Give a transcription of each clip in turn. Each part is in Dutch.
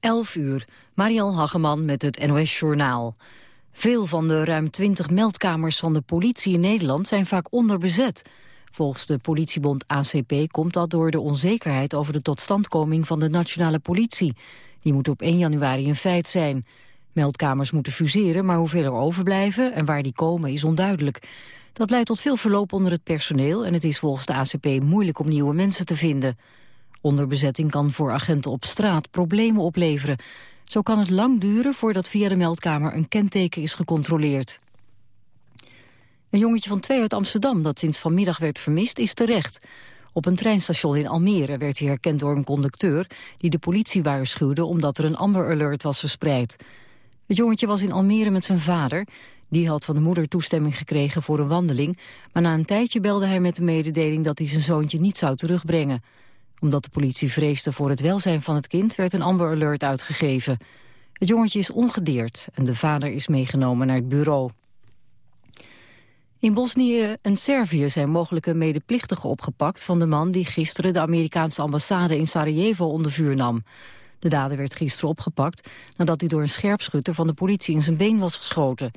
11 uur, Mariel Hageman met het NOS Journaal. Veel van de ruim 20 meldkamers van de politie in Nederland zijn vaak onderbezet. Volgens de politiebond ACP komt dat door de onzekerheid over de totstandkoming van de nationale politie. Die moet op 1 januari een feit zijn. Meldkamers moeten fuseren, maar hoeveel er overblijven en waar die komen is onduidelijk. Dat leidt tot veel verloop onder het personeel en het is volgens de ACP moeilijk om nieuwe mensen te vinden. Onderbezetting kan voor agenten op straat problemen opleveren. Zo kan het lang duren voordat via de meldkamer een kenteken is gecontroleerd. Een jongetje van twee uit Amsterdam dat sinds vanmiddag werd vermist is terecht. Op een treinstation in Almere werd hij herkend door een conducteur... die de politie waarschuwde omdat er een Amber Alert was verspreid. Het jongetje was in Almere met zijn vader. Die had van de moeder toestemming gekregen voor een wandeling... maar na een tijdje belde hij met de mededeling dat hij zijn zoontje niet zou terugbrengen omdat de politie vreesde voor het welzijn van het kind werd een Amber Alert uitgegeven. Het jongetje is ongedeerd en de vader is meegenomen naar het bureau. In Bosnië en Servië zijn mogelijke medeplichtigen opgepakt van de man die gisteren de Amerikaanse ambassade in Sarajevo onder vuur nam. De dader werd gisteren opgepakt nadat hij door een scherpschutter van de politie in zijn been was geschoten.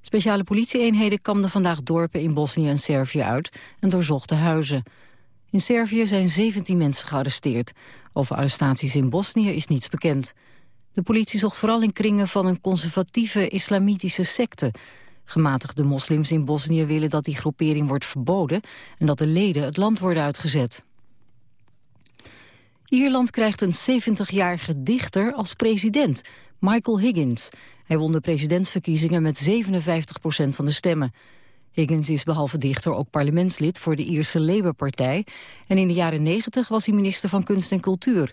Speciale politieeenheden kamden vandaag dorpen in Bosnië en Servië uit en doorzochten huizen. In Servië zijn 17 mensen gearresteerd. Over arrestaties in Bosnië is niets bekend. De politie zocht vooral in kringen van een conservatieve islamitische secte. Gematigde moslims in Bosnië willen dat die groepering wordt verboden... en dat de leden het land worden uitgezet. Ierland krijgt een 70-jarige dichter als president, Michael Higgins. Hij won de presidentsverkiezingen met 57% van de stemmen. Higgins is behalve dichter ook parlementslid voor de Ierse Labour-partij... en in de jaren 90 was hij minister van Kunst en Cultuur.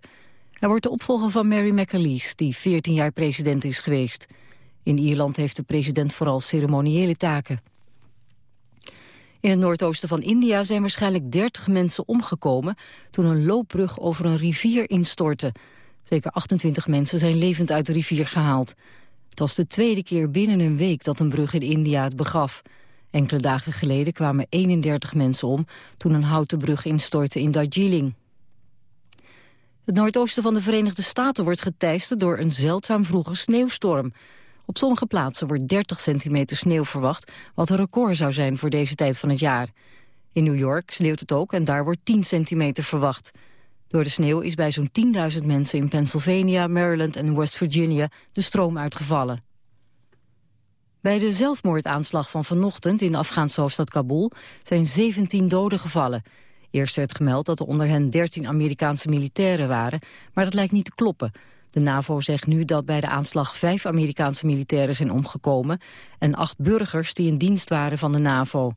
Hij wordt de opvolger van Mary McAleese, die 14 jaar president is geweest. In Ierland heeft de president vooral ceremoniële taken. In het noordoosten van India zijn waarschijnlijk 30 mensen omgekomen... toen een loopbrug over een rivier instortte. Zeker 28 mensen zijn levend uit de rivier gehaald. Het was de tweede keer binnen een week dat een brug in India het begaf... Enkele dagen geleden kwamen 31 mensen om toen een houten brug instortte in Darjeeling. Het noordoosten van de Verenigde Staten wordt geteisterd door een zeldzaam vroege sneeuwstorm. Op sommige plaatsen wordt 30 centimeter sneeuw verwacht, wat een record zou zijn voor deze tijd van het jaar. In New York sneeuwt het ook en daar wordt 10 centimeter verwacht. Door de sneeuw is bij zo'n 10.000 mensen in Pennsylvania, Maryland en West Virginia de stroom uitgevallen. Bij de zelfmoordaanslag van vanochtend in de Afghaanse hoofdstad Kabul zijn 17 doden gevallen. Eerst werd gemeld dat er onder hen 13 Amerikaanse militairen waren, maar dat lijkt niet te kloppen. De NAVO zegt nu dat bij de aanslag vijf Amerikaanse militairen zijn omgekomen en acht burgers die in dienst waren van de NAVO.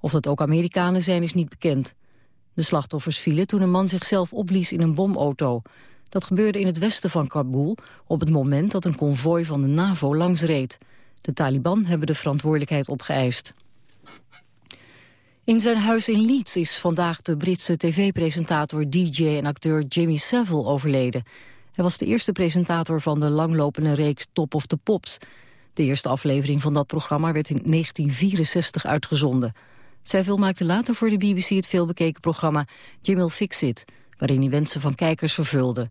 Of dat ook Amerikanen zijn is niet bekend. De slachtoffers vielen toen een man zichzelf opblies in een bomauto. Dat gebeurde in het westen van Kabul op het moment dat een konvooi van de NAVO langsreed. De Taliban hebben de verantwoordelijkheid opgeëist. In zijn huis in Leeds is vandaag de Britse tv-presentator, DJ en acteur Jimmy Savile overleden. Hij was de eerste presentator van de langlopende reeks Top of the Pops. De eerste aflevering van dat programma werd in 1964 uitgezonden. Savile maakte later voor de BBC het veelbekeken programma Jim'll Fix It, waarin hij wensen van kijkers vervulde.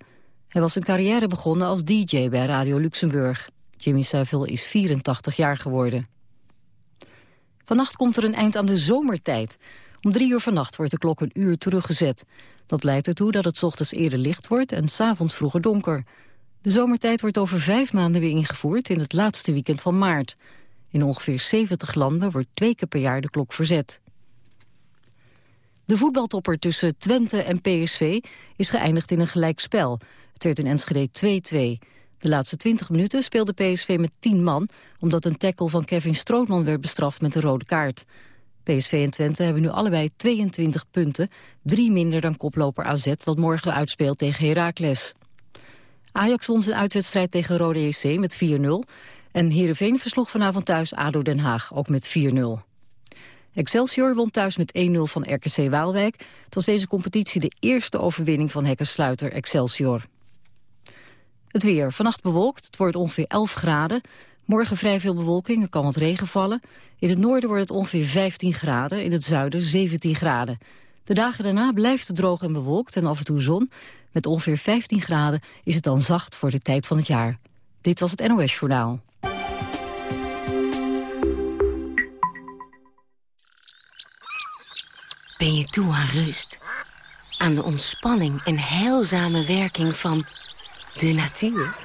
Hij was zijn carrière begonnen als DJ bij Radio Luxemburg. Jimmy Savile is 84 jaar geworden. Vannacht komt er een eind aan de zomertijd. Om drie uur vannacht wordt de klok een uur teruggezet. Dat leidt ertoe dat het ochtends eerder licht wordt en s'avonds vroeger donker. De zomertijd wordt over vijf maanden weer ingevoerd in het laatste weekend van maart. In ongeveer 70 landen wordt twee keer per jaar de klok verzet. De voetbaltopper tussen Twente en PSV is geëindigd in een gelijkspel. Het werd in Enschede 2-2. De laatste 20 minuten speelde PSV met 10 man... omdat een tackle van Kevin Strootman werd bestraft met een rode kaart. PSV en Twente hebben nu allebei 22 punten... drie minder dan koploper AZ dat morgen uitspeelt tegen Heracles. Ajax won zijn uitwedstrijd tegen Rode EC met 4-0... en Heerenveen versloeg vanavond thuis ADO Den Haag, ook met 4-0. Excelsior won thuis met 1-0 van RKC Waalwijk. Het was deze competitie de eerste overwinning van hekkensluiter Excelsior. Het weer. Vannacht bewolkt. Het wordt ongeveer 11 graden. Morgen vrij veel bewolking. Er kan wat regen vallen. In het noorden wordt het ongeveer 15 graden. In het zuiden 17 graden. De dagen daarna blijft het droog en bewolkt en af en toe zon. Met ongeveer 15 graden is het dan zacht voor de tijd van het jaar. Dit was het NOS Journaal. Ben je toe aan rust? Aan de ontspanning en heilzame werking van de natuur?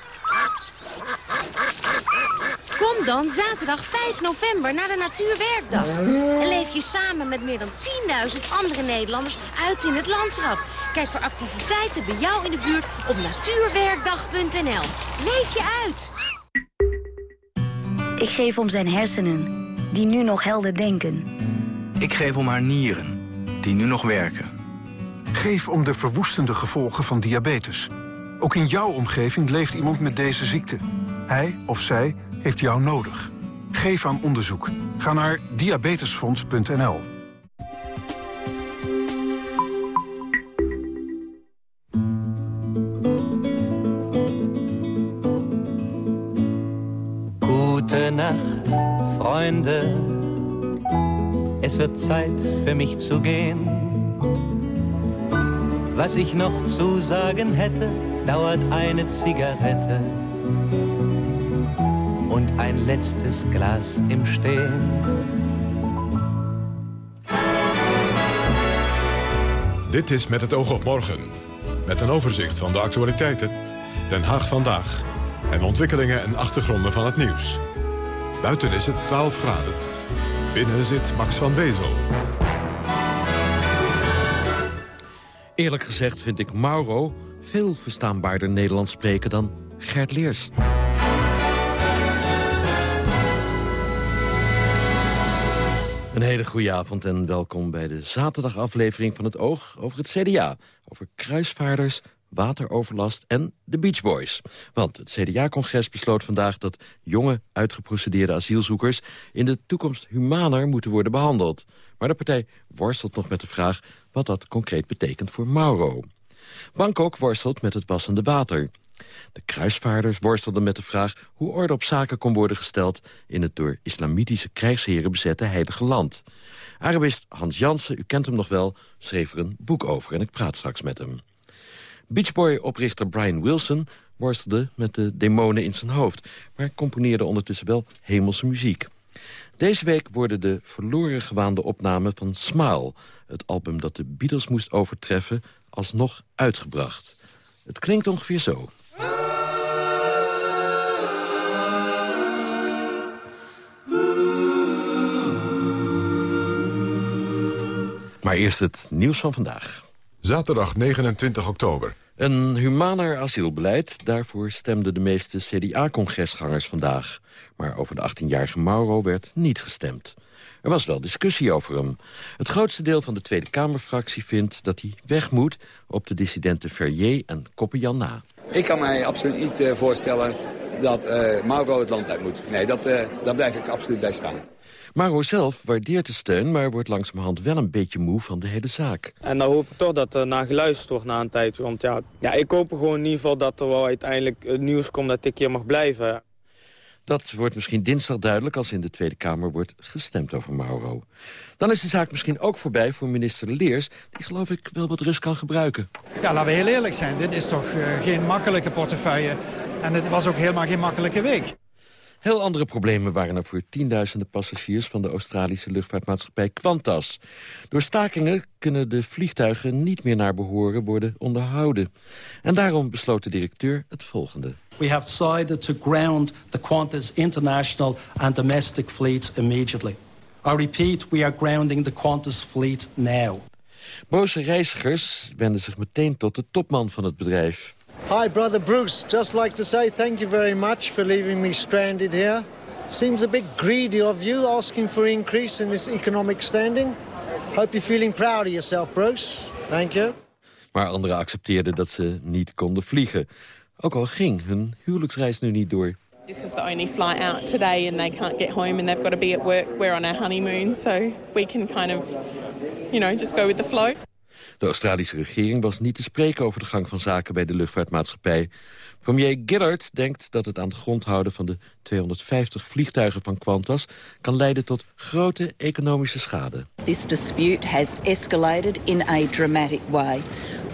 Kom dan zaterdag 5 november naar de Natuurwerkdag. En leef je samen met meer dan 10.000 andere Nederlanders uit in het landschap. Kijk voor activiteiten bij jou in de buurt op natuurwerkdag.nl. Leef je uit! Ik geef om zijn hersenen, die nu nog helder denken. Ik geef om haar nieren, die nu nog werken. Geef om de verwoestende gevolgen van diabetes. Ook in jouw omgeving leeft iemand met deze ziekte. Hij of zij heeft jou nodig. Geef aan onderzoek. Ga naar diabetesfonds.nl. Nacht, Freunde. Es wird Zeit für mich zu gehen. Was ich noch zu sagen hätte, dauert eine Zigarette und ein letztes Glas im Stehen. Dit is Met het oog op morgen. Met een overzicht van de actualiteiten, Den Haag vandaag... en ontwikkelingen en achtergronden van het nieuws. Buiten is het 12 graden. Binnen zit Max van Bezel. Eerlijk gezegd vind ik Mauro veel verstaanbaarder Nederlands spreken dan Gert Leers. Een hele goede avond en welkom bij de zaterdagaflevering van het Oog over het CDA. Over kruisvaarders, wateroverlast en de Beach Boys. Want het CDA-congres besloot vandaag dat jonge, uitgeprocedeerde asielzoekers... in de toekomst humaner moeten worden behandeld. Maar de partij worstelt nog met de vraag wat dat concreet betekent voor Mauro. Bangkok worstelt met het wassende water. De kruisvaarders worstelden met de vraag hoe orde op zaken kon worden gesteld... in het door islamitische krijgsheren bezette Heilige Land. Arabist Hans Jansen, u kent hem nog wel, schreef er een boek over... en ik praat straks met hem. Beachboy-oprichter Brian Wilson worstelde met de demonen in zijn hoofd... maar componeerde ondertussen wel hemelse muziek. Deze week worden de verloren gewaande opnamen van Smile... het album dat de Beatles moest overtreffen, alsnog uitgebracht. Het klinkt ongeveer zo. Maar eerst het nieuws van vandaag. Zaterdag 29 oktober. Een humaner asielbeleid, daarvoor stemden de meeste CDA-congresgangers vandaag. Maar over de 18-jarige Mauro werd niet gestemd. Er was wel discussie over hem. Het grootste deel van de Tweede Kamerfractie vindt dat hij weg moet... op de dissidenten Verrier en Koppenjan na. Ik kan mij absoluut niet uh, voorstellen dat uh, Mauro het land uit moet. Nee, dat, uh, daar blijf ik absoluut bij staan. Maro zelf waardeert de steun, maar wordt langzamerhand wel een beetje moe van de hele zaak. En dan hoop ik toch dat er naar geluisterd wordt na een tijd. Want ja, ja, ik hoop gewoon in ieder geval dat er wel uiteindelijk het nieuws komt dat ik hier mag blijven. Dat wordt misschien dinsdag duidelijk als in de Tweede Kamer wordt gestemd over Mauro. Dan is de zaak misschien ook voorbij voor minister Leers... die geloof ik wel wat rust kan gebruiken. Ja, laten we heel eerlijk zijn. Dit is toch uh, geen makkelijke portefeuille. En het was ook helemaal geen makkelijke week. Heel andere problemen waren er voor tienduizenden passagiers... van de Australische luchtvaartmaatschappij Qantas. Door stakingen kunnen de vliegtuigen niet meer naar behoren worden onderhouden. En daarom besloot de directeur het volgende. We have decided to ground the Qantas international and domestic fleets immediately. I repeat, we are grounding the Qantas fleet now. Boze reizigers wenden zich meteen tot de topman van het bedrijf. Hi, brother Bruce. Just like to say thank you very much for leaving me stranded here. Seems a bit greedy of you asking for increase in this economic standing. Hope you're feeling proud of yourself, Bruce. Thank you. Maar anderen accepteerden dat ze niet konden vliegen. Ook al ging hun huwelijksreis nu niet door. This is the only flight out today and they can't get home and they've got to be at work. We're on our honeymoon, so we can kind of, you know, just go with the flow. De Australische regering was niet te spreken over de gang van zaken bij de luchtvaartmaatschappij. Premier Gillard denkt dat het aan de grond houden van de 250 vliegtuigen van Qantas kan leiden tot grote economische schade. This dispute has escalated in a dramatic way.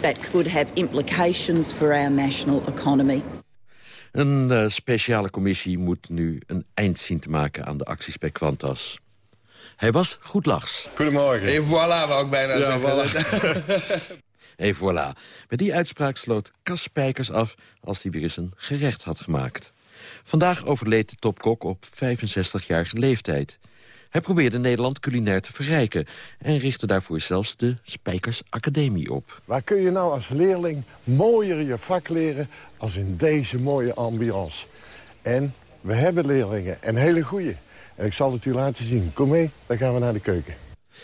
that could have implications for our national economy. Een uh, speciale commissie moet nu een eind zien te maken aan de acties bij Qantas. Hij was goed lachs. Goedemorgen. En voilà, wou ik bijna ja, zeggen. Voilà. En voilà. Met die uitspraak sloot Cas Spijkers af als hij weer eens een gerecht had gemaakt. Vandaag overleed de topkok op 65-jarige leeftijd. Hij probeerde Nederland culinair te verrijken... en richtte daarvoor zelfs de Spijkers Academie op. Waar kun je nou als leerling mooier je vak leren... als in deze mooie ambiance? En we hebben leerlingen, en hele goeie. En ik zal het u laten zien. Kom mee, dan gaan we naar de keuken.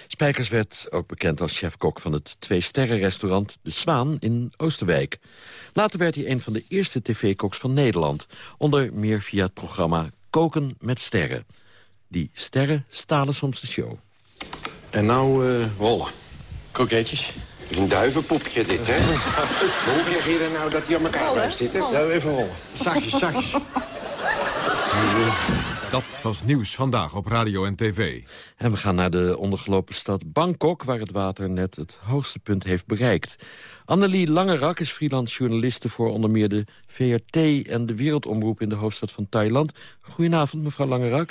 Spijkers werd ook bekend als chef-kok van het twee-sterren-restaurant De Zwaan in Oosterwijk. Later werd hij een van de eerste tv-koks van Nederland, onder meer via het programma Koken met Sterren. Die sterren stalen soms de show. En nou uh, rollen. Kroketjes. Een duivenpoepje dit, hè? maar hoe krijg je er nou dat hij aan elkaar blijft zitten? Ja, even rollen. Zachtjes, zachtjes. Dat was nieuws vandaag op radio en tv. En we gaan naar de ondergelopen stad Bangkok... waar het water net het hoogste punt heeft bereikt. Annelie Langerak is freelance journaliste voor onder meer de VRT... en de Wereldomroep in de hoofdstad van Thailand. Goedenavond, mevrouw Langerak.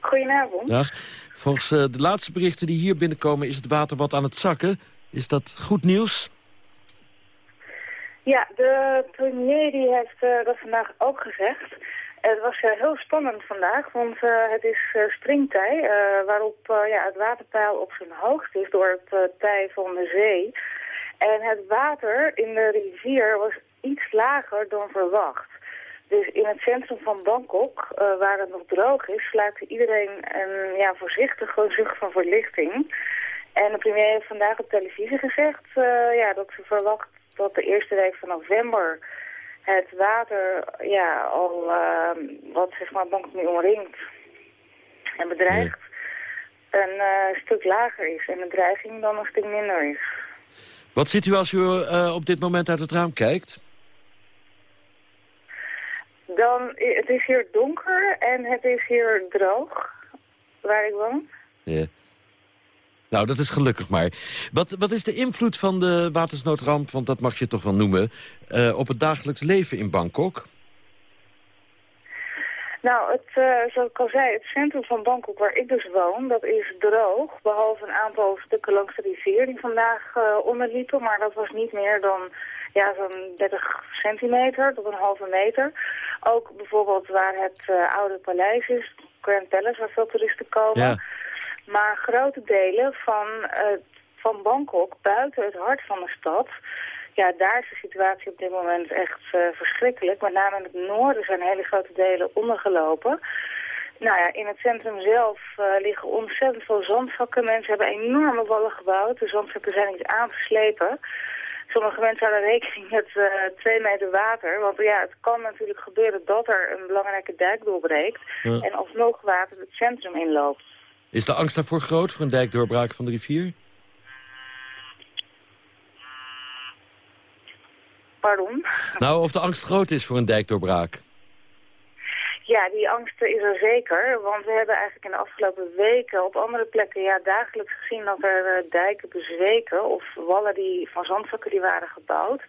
Goedenavond. Dag. Volgens uh, de laatste berichten die hier binnenkomen... is het water wat aan het zakken. Is dat goed nieuws? Ja, de premier die heeft uh, dat vandaag ook gezegd... Het was uh, heel spannend vandaag, want uh, het is uh, springtij, waarop ja, het waterpeil op zijn hoogst is door het tij van de zee. En het water in de rivier was iets lager dan verwacht. Dus in het centrum van Bangkok, waar het nog droog is, sluit iedereen een ja, voorzichtige zucht van verlichting. En de premier heeft vandaag op televisie gezegd ja, dat ze verwacht dat de eerste week van november het water ja, al uh, wat zeg maar Bangkok nu omringt en bedreigt een uh, stuk lager is en de dreiging dan een stuk minder is. Wat ziet u als u uh, op dit moment uit het raam kijkt? Dan, het is hier donker en het is hier droog, waar ik woon. Ja. Nou, dat is gelukkig maar. Wat, wat is de invloed van de watersnoodramp, want dat mag je toch wel noemen... Uh, op het dagelijks leven in Bangkok? Nou, het, uh, zoals ik al zei, het centrum van Bangkok waar ik dus woon, dat is droog. Behalve een aantal stukken langs de rivier die vandaag uh, onderliepen. Maar dat was niet meer dan ja, zo'n 30 centimeter tot een halve meter. Ook bijvoorbeeld waar het uh, oude paleis is, Grand Palace, waar veel toeristen komen... Ja. Maar grote delen van, uh, van Bangkok, buiten het hart van de stad... ja, daar is de situatie op dit moment echt uh, verschrikkelijk. Met name in het noorden zijn hele grote delen ondergelopen. Nou ja, in het centrum zelf uh, liggen ontzettend veel zandzakken. Mensen hebben enorme wallen gebouwd. De zandzakken zijn niet aangeslepen. Sommige mensen houden rekening met uh, twee meter water. Want ja, het kan natuurlijk gebeuren dat er een belangrijke dijk doorbreekt. Ja. En alsnog water het centrum inloopt. Is de angst daarvoor groot, voor een dijkdoorbraak van de rivier? Pardon? Nou, of de angst groot is voor een dijkdoorbraak. Ja, die angst is er zeker. Want we hebben eigenlijk in de afgelopen weken op andere plekken ja, dagelijks gezien dat er uh, dijken bezweken of wallen die, van zandzakken die waren gebouwd.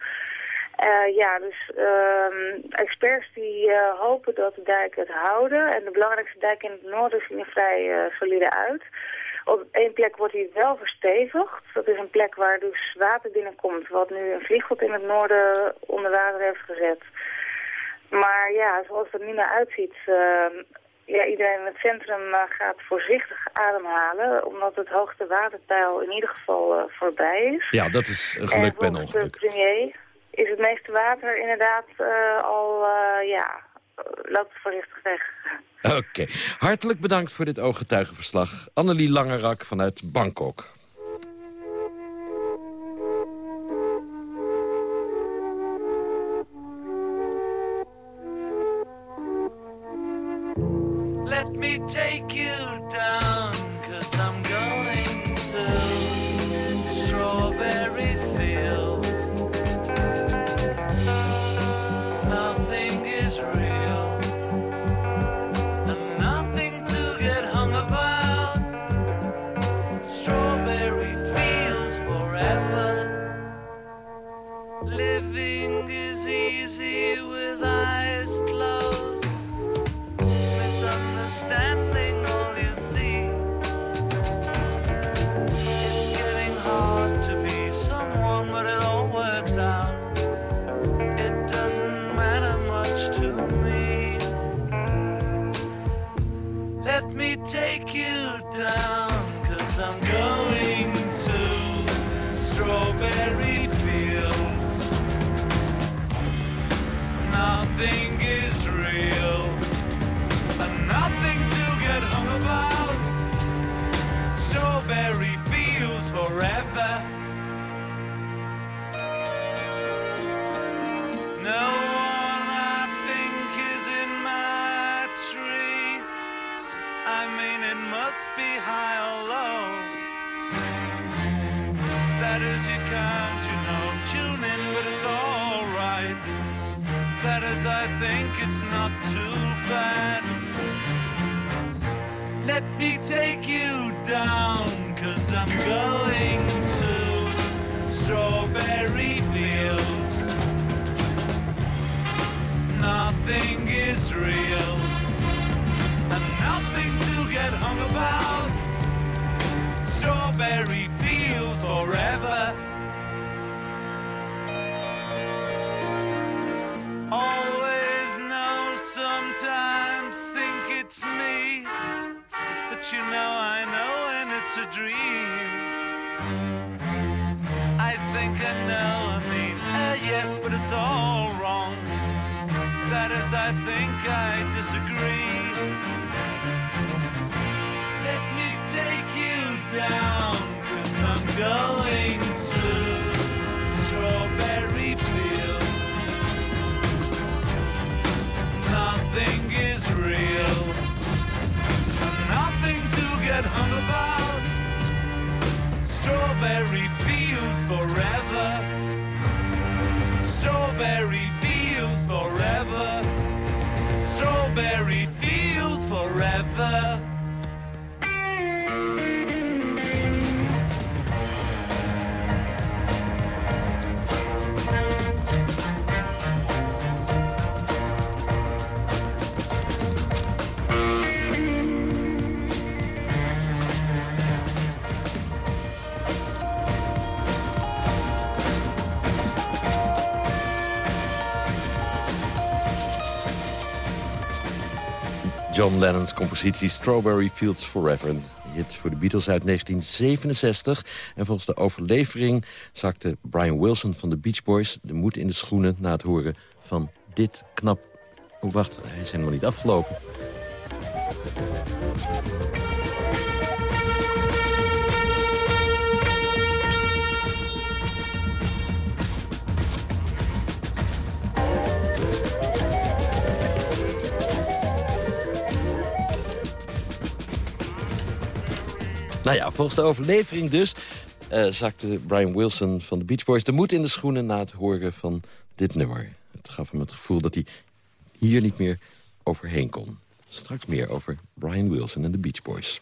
Uh, ja, dus uh, experts die uh, hopen dat de dijken het houden. En de belangrijkste dijk in het noorden zien er vrij solide uit. Op één plek wordt hij wel verstevigd. Dat is een plek waar dus water binnenkomt, wat nu een vliegveld in het noorden onder water heeft gezet. Maar ja, zoals het er nu naar uitziet, ehm, ja, iedereen in het centrum gaat voorzichtig ademhalen, omdat het hoogste waterpeil in ieder geval voorbij is. Ja, dat is een geluk bij een ongeluk. de premier is het meeste water inderdaad uh, al, uh, ja, loopt voorzichtig weg. Oké, hartelijk bedankt voor dit ooggetuigenverslag. Annelie Langerak vanuit Bangkok. don't. John Lennon's compositie Strawberry Fields Forever. Een hit voor de Beatles uit 1967. En volgens de overlevering zakte Brian Wilson van de Beach Boys... de moed in de schoenen na het horen van dit knap... Oh, wacht, hij is helemaal niet afgelopen. Nou ja, volgens de overlevering dus eh, zakte Brian Wilson van de Beach Boys... de moed in de schoenen na het horen van dit nummer. Het gaf hem het gevoel dat hij hier niet meer overheen kon. Straks meer over Brian Wilson en de Beach Boys.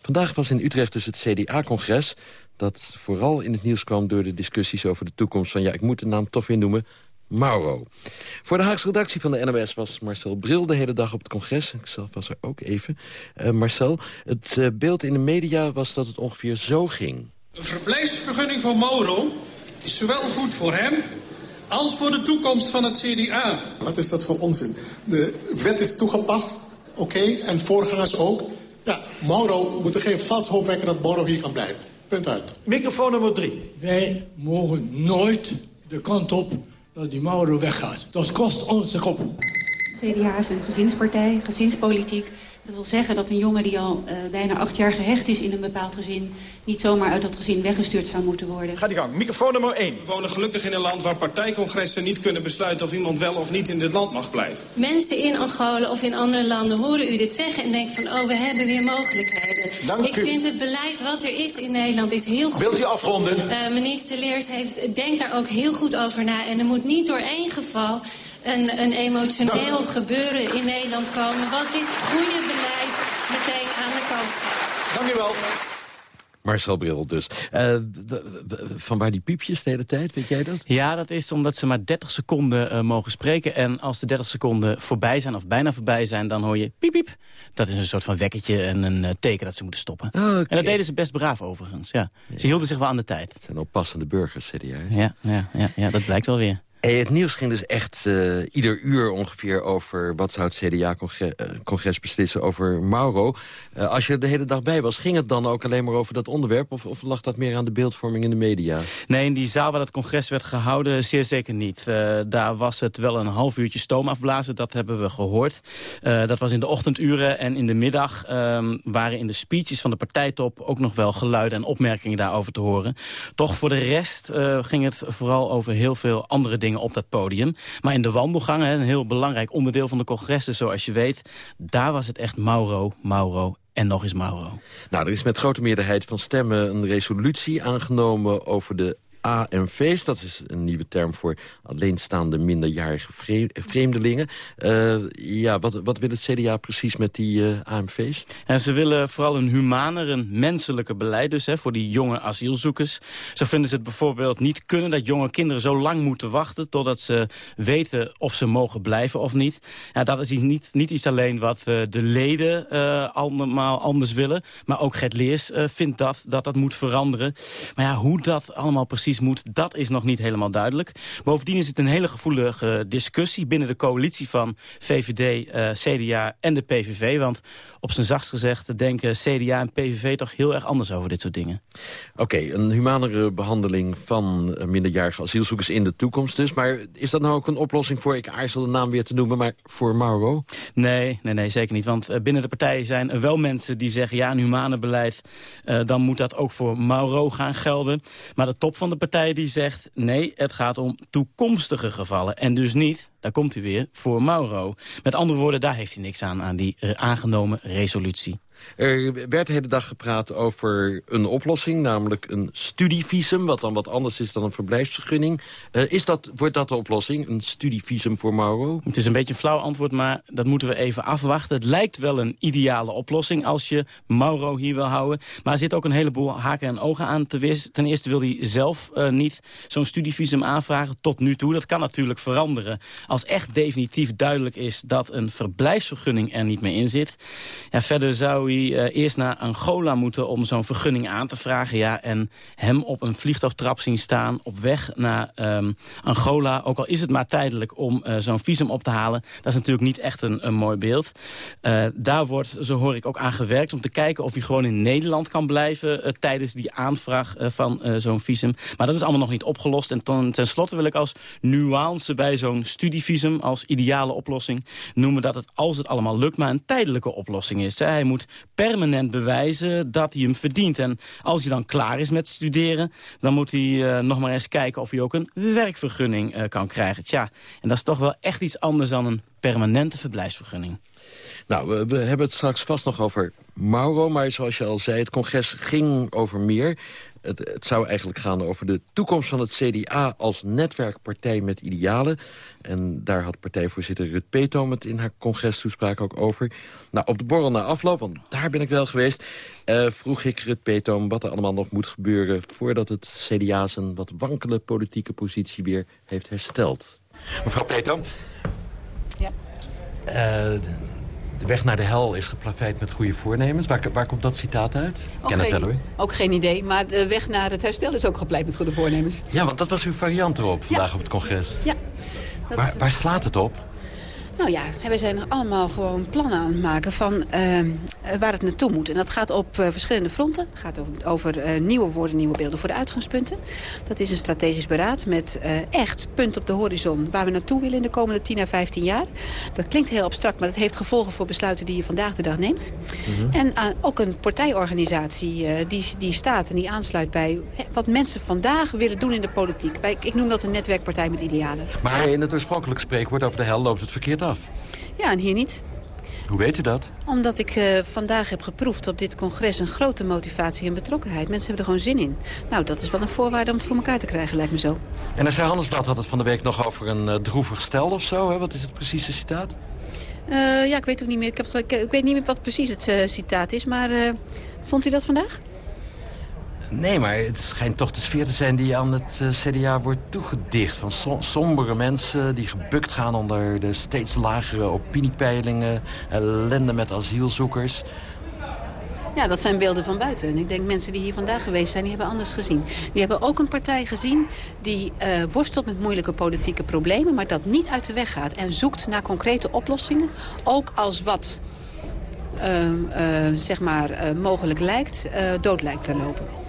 Vandaag was in Utrecht dus het CDA-congres... dat vooral in het nieuws kwam door de discussies over de toekomst van... ja, ik moet de naam toch weer noemen, Mauro. Voor de Haagse redactie van de NOS was Marcel Bril de hele dag op het congres. Ik zelf was er ook even. Uh, Marcel, het uh, beeld in de media was dat het ongeveer zo ging. Een verblijfsvergunning voor Mauro is zowel goed voor hem als voor de toekomst van het CDA. Wat is dat voor onzin? De wet is toegepast, oké, okay, en voorgangers ook. Ja, Mauro moet er geen vals hoop wekken dat Mauro hier kan blijven. Punt uit. Microfoon nummer drie. Wij mogen nooit de kant op dat die Mauro weggaat. Dat kost ons de kop. CDA is een gezinspartij, gezinspolitiek. Dat wil zeggen dat een jongen die al uh, bijna acht jaar gehecht is in een bepaald gezin... niet zomaar uit dat gezin weggestuurd zou moeten worden. Ga die gang. Microfoon nummer 1. We wonen gelukkig in een land waar partijcongressen niet kunnen besluiten... of iemand wel of niet in dit land mag blijven. Mensen in Angola of in andere landen horen u dit zeggen... en denken van, oh, we hebben weer mogelijkheden. Dank Ik u. vind het beleid wat er is in Nederland is heel goed. Wilt u afronden? Uh, minister Leers heeft, denkt daar ook heel goed over na. En er moet niet door één geval een, een emotioneel Dank. gebeuren in Nederland komen... wat dit goede beleid meteen aan de kant zet. Dank u wel. Marcel Bril dus. Uh, van waar die piepjes de hele tijd, weet jij dat? Ja, dat is omdat ze maar 30 seconden uh, mogen spreken. En als de 30 seconden voorbij zijn, of bijna voorbij zijn... dan hoor je piep, piep. Dat is een soort van wekkertje en een uh, teken dat ze moeten stoppen. Oh, okay. En dat deden ze best braaf overigens, ja. ja. Ze hielden zich wel aan de tijd. Het zijn oppassende burgers, serieus. Ja, ja, ja, ja, dat blijkt wel weer. Het nieuws ging dus echt uh, ieder uur ongeveer over... wat zou het CDA-congres beslissen over Mauro. Uh, als je er de hele dag bij was, ging het dan ook alleen maar over dat onderwerp... of, of lag dat meer aan de beeldvorming in de media? Nee, in die zaal waar het congres werd gehouden, zeer zeker niet. Daar was het wel een half uurtje stoom afblazen, dat hebben we gehoord. dat was in de ochtenduren en in de middag... Um, waren in de speeches van de partijtop ook nog wel geluiden en opmerkingen daarover te horen. Toch voor de rest ging het vooral over heel veel andere dingen op dat podium. Maar in de wandelgangen, een heel belangrijk onderdeel van de congressen, zoals je weet... daar was het echt Mauro, Mauro en nog eens Mauro. Nou, er is met grote meerderheid van stemmen een resolutie aangenomen over de AMV's. Dat is een nieuwe term voor alleenstaande minderjarige vreemdelingen. Uh, ja, wat, wat wil het CDA precies met die uh, AMV's? En ze willen vooral een humaner, een menselijke beleid dus hè, voor die jonge asielzoekers. Zo vinden ze het bijvoorbeeld niet kunnen dat jonge kinderen zo lang moeten wachten... totdat ze weten of ze mogen blijven of niet. Ja, dat is niet, niet iets alleen wat uh, de leden allemaal anders willen. Maar ook Gert Leers vindt dat, dat dat moet veranderen. Maar ja, hoe dat allemaal precies moet, dat is nog niet helemaal duidelijk. Bovendien is het een hele gevoelige discussie binnen de coalitie van VVD, uh, CDA en de PVV. Want op zijn zachtst gezegd denken CDA en PVV toch heel erg anders over dit soort dingen. Oké, een humanere behandeling van minderjarige asielzoekers in de toekomst dus. Maar is dat nou ook een oplossing voor, ik aarzel de naam weer te noemen, maar voor Mauro? Nee, nee, nee zeker niet. Want binnen de partijen zijn er wel mensen die zeggen... ja, een humane beleid, uh, dan moet dat ook voor Mauro gaan gelden. Maar de top van de partij die zegt... nee, het gaat om toekomstige gevallen. En dus niet, daar komt hij weer, voor Mauro. Met andere woorden, daar heeft hij niks aan, aan die uh, aangenomen resolutie. Er werd de hele dag gepraat over een oplossing, namelijk een studievisum... wat dan wat anders is dan een verblijfsvergunning. Uh, is dat, wordt dat de oplossing, een studievisum voor Mauro? Het is een beetje een flauw antwoord, maar dat moeten we even afwachten. Het lijkt wel een ideale oplossing als je Mauro hier wil houden. Maar er zit ook een heleboel haken en ogen aan. Ten eerste wil hij zelf uh, niet zo'n studievisum aanvragen tot nu toe. Dat kan natuurlijk veranderen. Als echt definitief duidelijk is dat een verblijfsvergunning er niet meer in zit... Ja, verder zou hij uh, eerst naar Angola moeten om zo'n vergunning aan te vragen. Ja, en hem op een vliegtuigtrap zien staan op weg naar um, Angola. Ook al is het maar tijdelijk om uh, zo'n visum op te halen. Dat is natuurlijk niet echt een, een mooi beeld. Uh, daar wordt, zo hoor ik, ook aan gewerkt om te kijken of hij gewoon in Nederland kan blijven... tijdens die aanvraag van zo'n visum. Maar dat is allemaal nog niet opgelost. En ten slotte wil ik als nuance bij zo'n studievisum... als ideale oplossing noemen dat het, als het allemaal lukt... maar een tijdelijke oplossing is. Hij moet permanent bewijzen dat hij hem verdient. En als hij dan klaar is met studeren, dan moet hij uh, nog maar eens kijken of hij ook een werkvergunning uh, kan krijgen. Tja, en dat is toch wel echt iets anders dan een permanente verblijfsvergunning. Nou, we, hebben het straks vast nog over Mauro, maar zoals je al zei, het congres ging over meer. Het, het, zou eigenlijk gaan over de toekomst van het CDA als netwerkpartij met idealen. En daar had partijvoorzitter Rut Petom het in haar congrestoespraak ook over. Nou, op de borrel na afloop, want daar ben ik wel geweest... Uh, vroeg ik Rut Petom wat er allemaal nog moet gebeuren... voordat het CDA zijn wat wankele politieke positie weer heeft hersteld. Mevrouw Petom? Uh, de weg naar de hel is geplaveid met goede voornemens. Waar, waar komt dat citaat uit? Ook geen, ook geen idee, maar de weg naar het herstel is ook gepleit met goede voornemens. Ja, want dat was uw variant erop vandaag ja. op het congres. Ja. Dat... Waar, waar slaat het op? Nou ja, wij zijn allemaal gewoon plannen aan het maken van uh, waar het naartoe moet. En dat gaat op uh, verschillende fronten. Het gaat over, over uh, nieuwe woorden, nieuwe beelden voor de uitgangspunten. Dat is een strategisch beraad met echt punt op de horizon waar we naartoe willen in de komende 10 à 15 jaar. Dat klinkt heel abstract, maar dat heeft gevolgen voor besluiten die je vandaag de dag neemt. Mm -hmm. En ook een partijorganisatie die, die staat en die aansluit bij wat mensen vandaag willen doen in de politiek. Bij, ik noem dat een netwerkpartij met idealen. Maar in het oorspronkelijke spreekwoord over de hel loopt het verkeerd af. Ja, en hier niet. Hoe weet u dat? Omdat ik uh, vandaag heb geproefd op dit congres een grote motivatie en betrokkenheid. Mensen hebben er gewoon zin in. Nou, dat is wel een voorwaarde om het voor elkaar te krijgen, lijkt me zo. En NRC Handelsblad had het van de week nog over een uh, droevig stel of zo. Hè? Wat is het precieze citaat? Uh, ja, ik weet ook niet meer. Ik, heb, ik, ik, weet niet meer wat precies het citaat is. Maar vond u dat vandaag? Nee, maar het schijnt toch de sfeer te zijn die aan het uh, CDA wordt toegedicht. Van som sombere mensen die gebukt gaan onder de steeds lagere opiniepeilingen. Ellende met asielzoekers. Ja, dat zijn beelden van buiten. En ik denk mensen die hier vandaag geweest zijn, die hebben anders gezien. Die hebben ook een partij gezien die uh, worstelt met moeilijke politieke problemen... maar dat niet uit de weg gaat en zoekt naar concrete oplossingen. Ook als wat uh, uh, zeg maar, mogelijk lijkt, dood lijkt te lopen.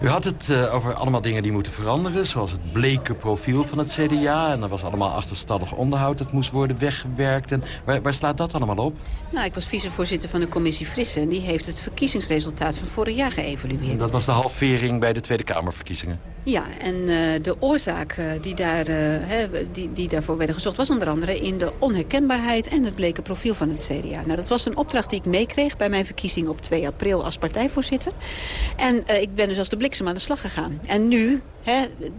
U had het uh, over allemaal dingen die moeten veranderen... zoals het bleke profiel van het CDA. En er was allemaal achterstallig onderhoud dat moest worden weggewerkt. En waar, waar slaat dat allemaal op? Nou, ik was vicevoorzitter van de commissie Frissen... en die heeft het verkiezingsresultaat van vorig jaar geëvalueerd. Dat was de halvering bij de Tweede Kamerverkiezingen. Ja, en uh, de oorzaak uh, die, daar, he, die, die daarvoor werden gezocht... was onder andere in de onherkenbaarheid en het bleke profiel van het CDA. Nou, dat was een opdracht die ik meekreeg bij mijn verkiezing op 2 april als partijvoorzitter. En ik ben dus als de bliksem aan de slag gegaan. En nu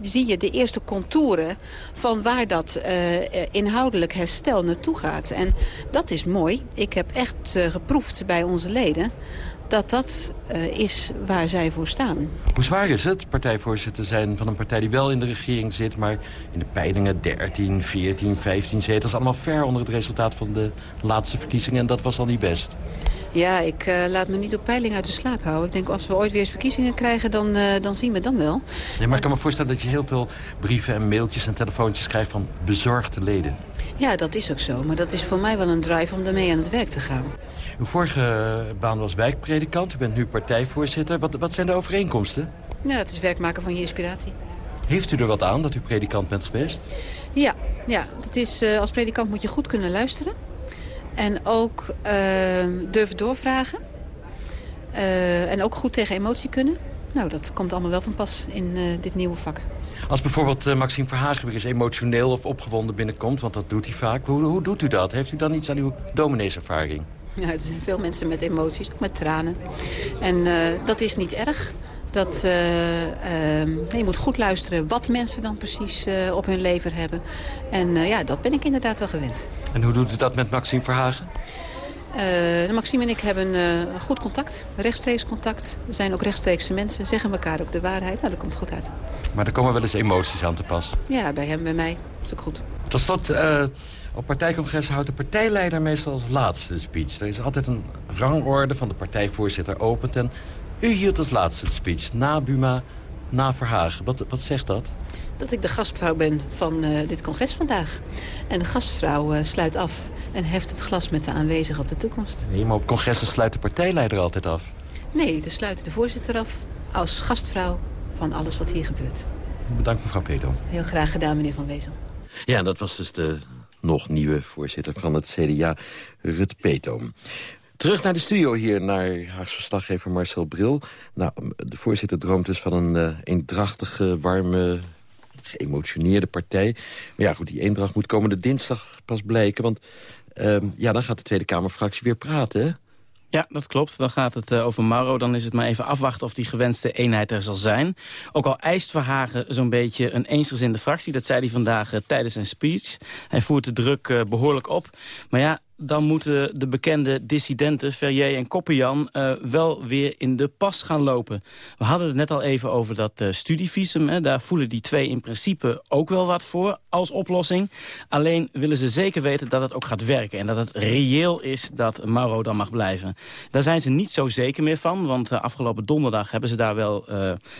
zie je de eerste contouren van waar dat uh, inhoudelijk herstel naartoe gaat. En dat is mooi. Ik heb echt uh, geproefd bij onze leden dat dat uh, is waar zij voor staan. Hoe zwaar is het partijvoorzitter zijn van een partij die wel in de regering zit... maar in de peilingen 13, 14, 15 zetels... allemaal ver onder het resultaat van de laatste verkiezingen... en dat was al niet best. Ja, ik uh, laat me niet op peiling uit de slaap houden. Ik denk, als we ooit weer eens verkiezingen krijgen, dan, uh, dan zien we dan wel. Nee, maar ik kan me voorstellen dat je heel veel brieven en mailtjes en telefoontjes krijgt van bezorgde leden. Ja, dat is ook zo. Maar dat is voor mij wel een drive om ermee aan het werk te gaan. Uw vorige baan was wijkpredikant. U bent nu partijvoorzitter. Wat, wat zijn de overeenkomsten? Ja, het is werk maken van je inspiratie. Heeft u er wat aan dat u predikant bent geweest? Ja, ja het is, uh, als predikant moet je goed kunnen luisteren. En ook uh, durven doorvragen. Uh, en ook goed tegen emotie kunnen. Nou, dat komt allemaal wel van pas in uh, dit nieuwe vak. Als bijvoorbeeld Maxime Verhagen weer eens emotioneel of opgewonden binnenkomt... want dat doet hij vaak. Hoe, hoe doet u dat? Heeft u dan iets aan uw domineeservaring? Ja, er zijn veel mensen met emoties, ook met tranen. En uh, dat is niet erg. Dat, uh, uh, je moet goed luisteren wat mensen dan precies uh, op hun lever hebben. En ja, dat ben ik inderdaad wel gewend. En hoe doet u dat met Maxime Verhagen? Maxime en ik hebben goed contact, rechtstreeks contact. We zijn ook rechtstreekse mensen, zeggen elkaar ook de waarheid. Nou, dat komt goed uit. Maar er komen wel eens emoties aan te pas. Ja, bij hem, bij mij. Dat is ook goed. Tot slot, op partijcongressen houdt de partijleider meestal als laatste speech. Er is altijd een rangorde van de partijvoorzitter opent. En u hield als laatste speech, na Buma, na Verhagen. Wat, wat zegt dat? Dat ik de gastvrouw ben van uh, dit congres vandaag. En de gastvrouw uh, sluit af en heft het glas met de aanwezigen op de toekomst. Nee, maar op congressen sluit de partijleider altijd af. Nee, de sluit de voorzitter af als gastvrouw van alles wat hier gebeurt. Bedankt mevrouw Peter. Heel graag gedaan meneer Van Wezel. Ja, dat was dus de nog nieuwe voorzitter van het CDA, Rut Peetoom. Terug naar de studio hier, naar Haags verslaggever Marcel Bril. Nou, de voorzitter droomt dus van een uh, eendrachtige, warme, geëmotioneerde partij. Maar ja, goed, die eendracht moet komende dinsdag pas blijken. Want uh, ja, dan gaat de Tweede Kamerfractie weer praten? Ja, dat klopt. Dan gaat het uh, over Mauro. Dan is het maar even afwachten of die gewenste eenheid er zal zijn. Ook al eist Verhagen zo'n beetje een eensgezinde fractie. Dat zei hij vandaag uh, tijdens zijn speech. Hij voert de druk uh, behoorlijk op. Maar ja, dan moeten de bekende dissidenten, Verrier en Koppenjan... Uh, wel weer in de pas gaan lopen. We hadden het net al even over dat uh, studievisum. Hè. Daar voelen die twee in principe ook wel wat voor als oplossing. Alleen willen ze zeker weten dat het ook gaat werken... en dat het reëel is dat Mauro dan mag blijven. Daar zijn ze niet zo zeker meer van... want uh, afgelopen donderdag hebben ze daar wel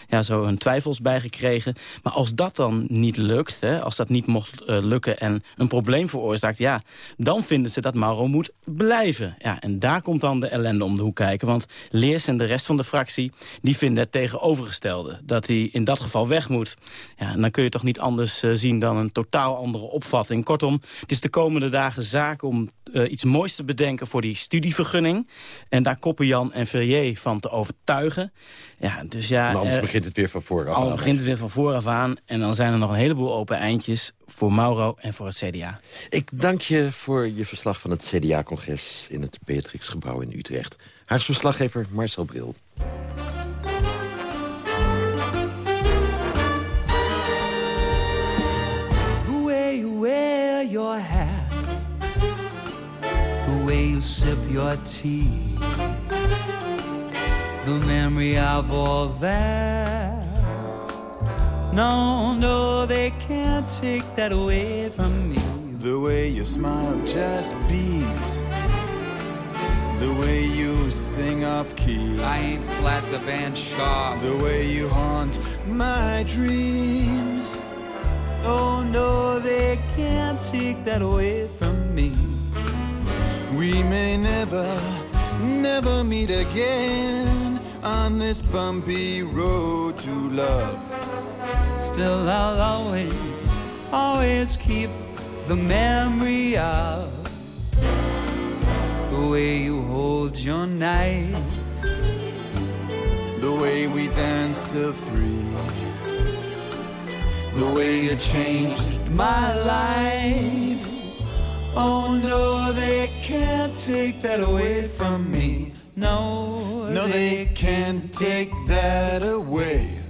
ja, zo hun twijfels bij gekregen. Maar als dat dan niet lukt, hè, als dat niet mocht lukken... en een probleem veroorzaakt, ja, dan vinden ze dat Mauro Mauro moet blijven. Ja, en daar komt dan de ellende om de hoek kijken. Want Leers en de rest van de fractie die vinden het tegenovergestelde. Dat hij in dat geval weg moet. Ja, en dan kun je toch niet anders uh, zien dan een totaal andere opvatting. Kortom, het is de komende dagen zaak om uh, iets moois te bedenken voor die studievergunning. En daar koppen Jan en Verrier van te overtuigen. Ja, dus ja, maar anders uh, begint het weer van vooraf aan. begint het weer van vooraf aan. En dan zijn er nog een heleboel open eindjes voor Mauro en voor het CDA. Ik dank je voor je verslag van het CDA-congres in het Beatrixgebouw in Utrecht. Haar verslaggever Marcel Bril. Your hat way you sip your tea The memory of all that No, no, they can't take that away from me The way you smile just beams The way you sing off key. I ain't flat the band sharp. The way you haunt my dreams. Oh no, they can't take that away from me. We may never, never meet again on this bumpy road to love. Still, I'll always, always keep the memory of the way you hold your knife. The way we danced till three. The way you changed my life. Oh no, they can't take that away from me. No, No, they can't take that away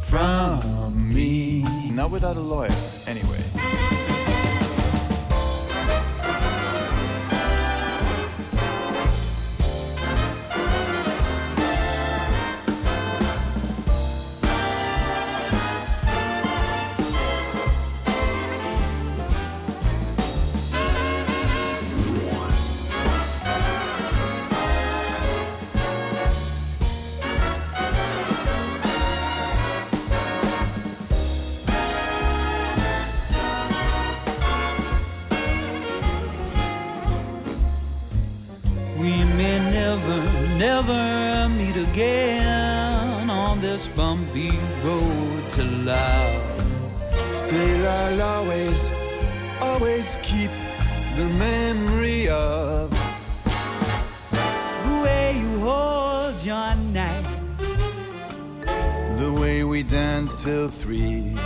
from me. Not without a lawyer, anyway. Bumpy road to love. Still, I'll always, always keep the memory of The way you hold your knife. the way we danced till three.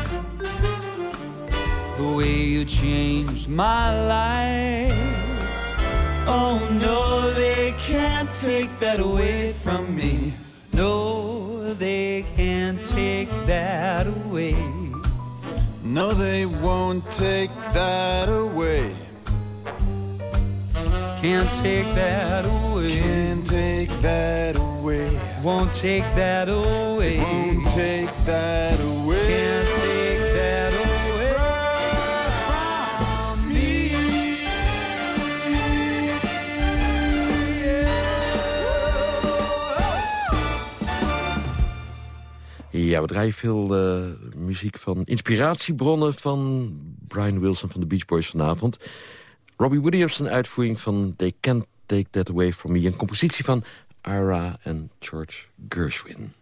The way you changed my life. Oh no, they can't take that away from me. No, they can't take that away. No, they won't take that away. Can't take that away. Can't take that away. Won't take that away. Won't take that away. Can't We draaien veel eh, muziek van inspiratiebronnen van Brian Wilson van de Beach Boys vanavond. Robbie Williams een uitvoering van They Can't Take That Away From Me. Een compositie van Ira en George Gershwin.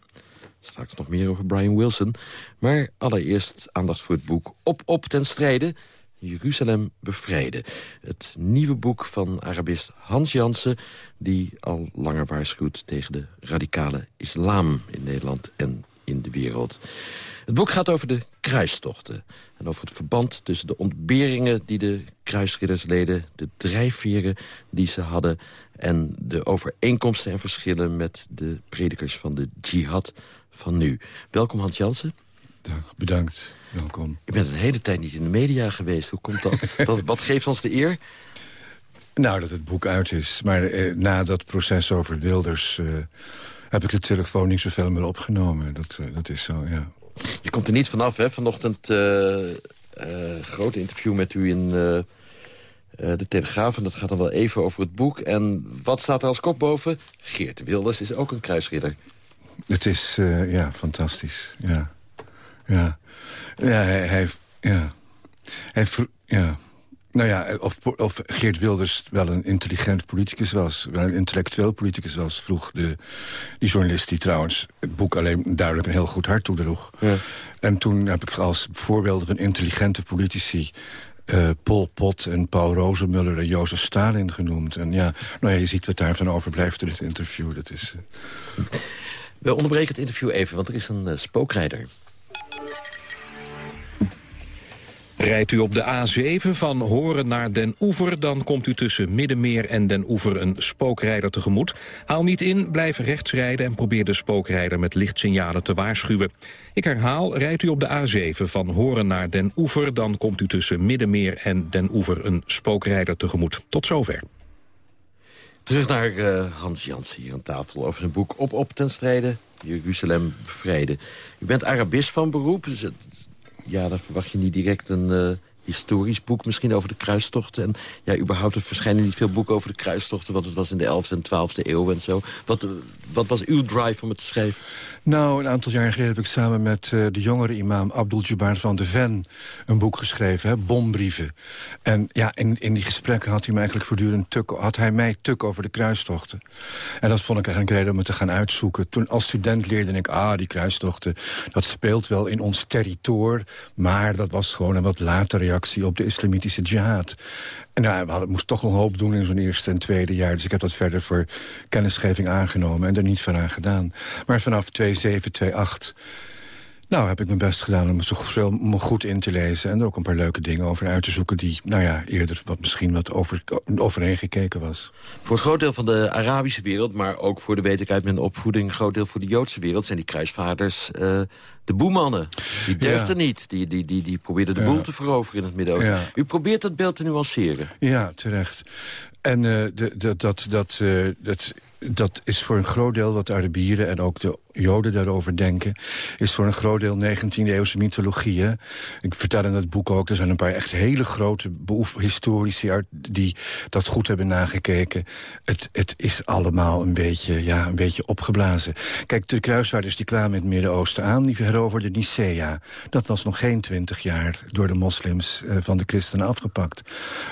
Straks nog meer over Brian Wilson. Maar allereerst aandacht voor het boek Op Op ten Strijde... Jeruzalem bevrijden. Het nieuwe boek van Arabist Hans Jansen... die al langer waarschuwt tegen de radicale islam in Nederland en in de wereld. Het boek gaat over de kruistochten. En over het verband tussen de ontberingen die de kruisridders leden... de drijfveren die ze hadden... en de overeenkomsten en verschillen met de predikers van de jihad van nu. Welkom Hans Jansen. Dag, bedankt. Welkom. Je bent een hele tijd niet in de media geweest. Hoe komt dat? wat, wat geeft ons de eer? Nou, dat het boek uit is. Maar eh, na dat proces over Wilders... eh, heb ik de telefoon niet zoveel meer opgenomen. Dat, eh, dat is zo, ja. Je komt er niet vanaf, hè? Vanochtend eh groot interview met u in de Telegraaf. En dat gaat dan wel even over het boek. En wat staat er als kop boven? Geert Wilders is ook een kruisridder. Het is, ja, fantastisch. Ja. Ja. Ja, hij, hij ja. Hij, ja. Nou ja, of, of Geert Wilders wel een intelligent politicus was. Wel een intellectueel politicus was, vroeg de, die journalist... die trouwens het boek alleen duidelijk een heel goed hart toedroeg. Ja. En toen heb ik als voorbeelden van intelligente politici... eh, Pol Pot en Paul Rozemuller en Jozef Stalin genoemd. En ja, nou ja, je ziet wat daar van overblijft in het interview. Dat is... eh, We onderbreken het interview even, want er is een eh, spookrijder. Rijdt u op de A7 van Horen naar Den Oever... dan komt u tussen Middenmeer en Den Oever een spookrijder tegemoet. Haal niet in, blijf rechts rijden... en probeer de spookrijder met lichtsignalen te waarschuwen. Ik herhaal, rijdt u op de A7 van Horen naar Den Oever... dan komt u tussen Middenmeer en Den Oever een spookrijder tegemoet. Tot zover. Terug naar eh, Hans Jansen hier aan tafel over zijn boek Op Op ten Strijde, Jeruzalem bevrijden. U bent Arabist van beroep, dus ja, dan verwacht je niet direct een eh, historisch boek misschien over de kruistochten. En ja, überhaupt er verschijnen niet veel boeken over de kruistochten... want het was in de 11e en 12e eeuw en zo. Wat, eh, wat was uw drive om het te schrijven? Nou, een aantal jaar geleden heb ik samen met uh, de jongere imam Abdul Jabbar van de Ven... een boek geschreven, hè, Bombrieven. En ja, in, in die gesprekken had hij, me eigenlijk voortdurend tuk, had hij mij tuk over de kruistochten. En dat vond ik eigenlijk een reden om het te gaan uitzoeken. Toen als student leerde ik, ah, die kruistochten... dat speelt wel in ons territoor, maar dat was gewoon een wat late reactie op de islamitische jihad. En nou, we moest toch een hoop doen in zo'n eerste en tweede jaar. Dus ik heb dat verder voor kennisgeving aangenomen en er niet van aan gedaan. Maar vanaf 2007, 2008 nou, heb ik mijn best gedaan om me zo veel me goed in te lezen... en er ook een paar leuke dingen over uit te zoeken... die nou ja, eerder wat misschien wat over, overheen gekeken was. Voor een groot deel van de Arabische wereld... maar ook voor de weet ik uit mijn opvoeding... een groot deel voor de Joodse wereld... zijn die kruisvaders uh, de boemannen. Die ja. niet. Die, die, die, die probeerden de ja. boel te veroveren in het Midden-Oosten. Ja. U probeert dat beeld te nuanceren. Ja, terecht. En uh, de, de, dat, dat, uh, dat dat is voor een groot deel wat de Arabieren en ook de Joden daarover denken... is voor een groot deel 19e-eeuwse mythologie. Hè? Ik vertel in het boek ook, er zijn een paar echt hele grote historici... die dat goed hebben nagekeken. Het, het is allemaal een beetje, ja, een beetje opgeblazen. Kijk, de kruisvaarders die kwamen in het Midden-Oosten aan... die veroverden Nicea. Dat was nog geen twintig jaar door de moslims uh, van de christenen afgepakt.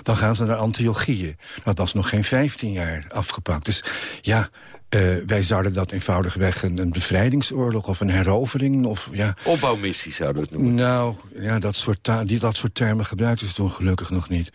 Dan gaan ze naar Antiochieën. Dat was nog geen vijftien jaar afgepakt. Dus ja, uh, wij zouden dat eenvoudigweg een, een bevrijdingsoorlog of een herovering. Of, ja. Opbouwmissie zouden we het noemen. Nou, ja, dat soort, die, dat soort termen gebruikt is toen gelukkig nog niet.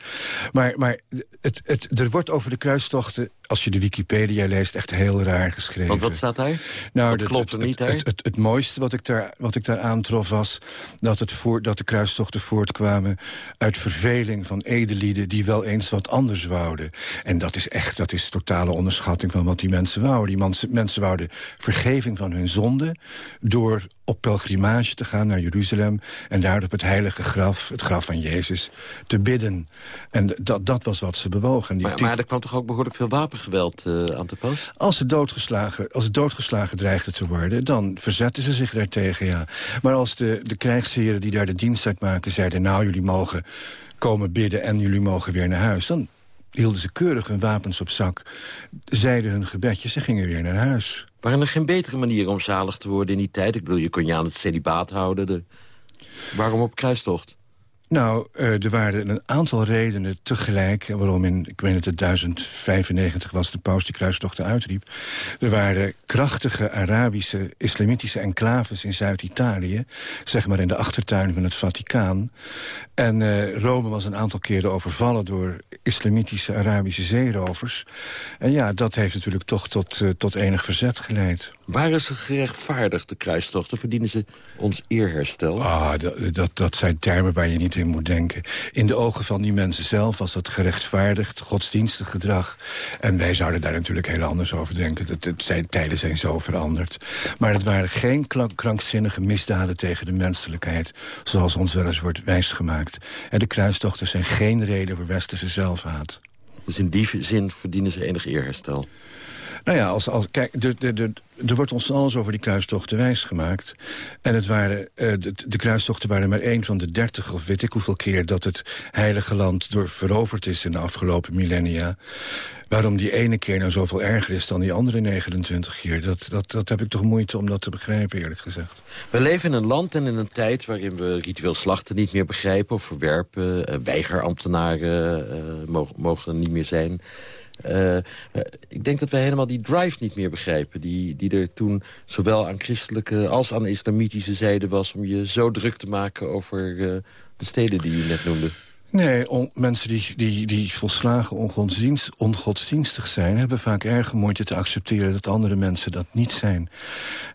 Maar, maar het, het, er wordt over de kruistochten als je de Wikipedia leest, echt heel raar geschreven. Want wat staat daar? Nou, dat klopt er niet, het, het, het, het, mooiste wat ik, daar, wat ik daar aantrof was... Dat, het voor, dat de kruistochten voortkwamen uit verveling van edelieden... die wel eens wat anders wouden. En dat is echt, dat is totale onderschatting van wat die mensen wouden. Die mensen, mensen wouden vergeving van hun zonde... door op pelgrimage te gaan naar Jeruzalem... en daar op het heilige graf, het graf van Jezus, te bidden. En dat, dat was wat ze bewogen. Die, maar, maar er kwam toch ook behoorlijk veel wapengeweld uh, aan te pas? Als ze doodgeslagen, als doodgeslagen dreigde te worden... dan verzetten ze zich daartegen, ja. Maar als de, de krijgsheren die daar de dienst uitmaken zeiden... nou, jullie mogen komen bidden en jullie mogen weer naar huis... dan hielden ze keurig hun wapens op zak, zeiden hun gebedjes en gingen weer naar huis. Waren er geen betere manieren om zalig te worden in die tijd? Ik bedoel, je kon je aan het celibaat houden. De... Waarom op kruistocht? Nou, uh, er waren een aantal redenen tegelijk... waarom in, ik weet het, het 1095 was de paus die kruistochten uitriep. Er waren krachtige Arabische islamitische enclaves in Zuid-Italië... zeg maar in de achtertuin van het Vaticaan. En uh, Rome was een aantal keren overvallen door islamitische Arabische zeerovers. En ja, dat heeft natuurlijk toch tot, uh, tot enig verzet geleid. Waren ze gerechtvaardigd, de kruistochten? Verdienen ze ons eerherstel? Ah, dat, dat, dat zijn termen waar je niet in moet denken. In de ogen van die mensen zelf was dat gerechtvaardigd, godsdienstig gedrag. En wij zouden daar natuurlijk heel anders over denken. Dat, zijn, tijden zijn zo veranderd. Maar het waren geen krankzinnige misdaden tegen de menselijkheid... zoals ons wel eens wordt wijsgemaakt. En de kruistochten zijn geen reden voor westerse zelfhaat. Dus in die zin verdienen ze enig eerherstel? Nou ja, als, als, kijk, er wordt ons alles over die kruistochten wijsgemaakt. En het waren, uh, de, de, kruistochten waren maar één van de dertig... of weet ik hoeveel keer dat het heilige land door veroverd is... in de afgelopen millennia. Waarom die ene keer nou zoveel erger is dan die andere 29 keer... Dat, dat, dat heb ik toch moeite om dat te begrijpen, eerlijk gezegd. We leven in een land en in een tijd waarin we ritueel slachten niet meer begrijpen... of verwerpen, uh, weigerambtenaren uh, mogen, mogen er niet meer zijn... Uh, ik denk dat wij helemaal die drive niet meer begrijpen... die, die er toen zowel aan christelijke als aan islamitische zijde was... om je zo druk te maken over uh, de steden die je net noemde. Nee, mensen die, die, die volslagen ongodsdienst, ongodsdienstig zijn... hebben vaak erg moeite te accepteren dat andere mensen dat niet zijn.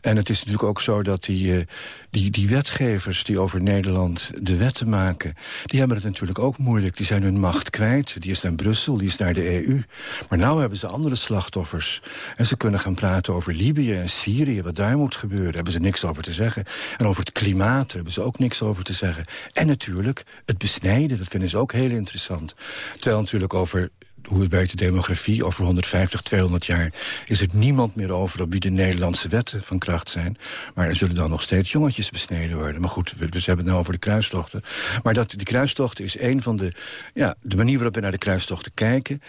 En het is natuurlijk ook zo dat die, uh, die, die wetgevers die over Nederland de wetten maken... die hebben het natuurlijk ook moeilijk. Die zijn hun macht kwijt. Die is naar Brussel, die is naar de EU. Maar nu hebben ze andere slachtoffers. En ze kunnen gaan praten over Libië en Syrië, wat daar moet gebeuren. Daar hebben ze niks over te zeggen. En over het klimaat hebben ze ook niks over te zeggen. En natuurlijk het besnijden, dat vinden ze ook heel interessant. Terwijl natuurlijk over hoe het werkt de demografie. Over 150, 200 jaar is er niemand meer over... op wie de Nederlandse wetten van kracht zijn. Maar er zullen dan nog steeds jongetjes besneden worden. Maar goed, we, we hebben het nou over de kruistochten. Maar dat, die kruistochten is een van de... Ja, de manier waarop we naar de kruistochten kijken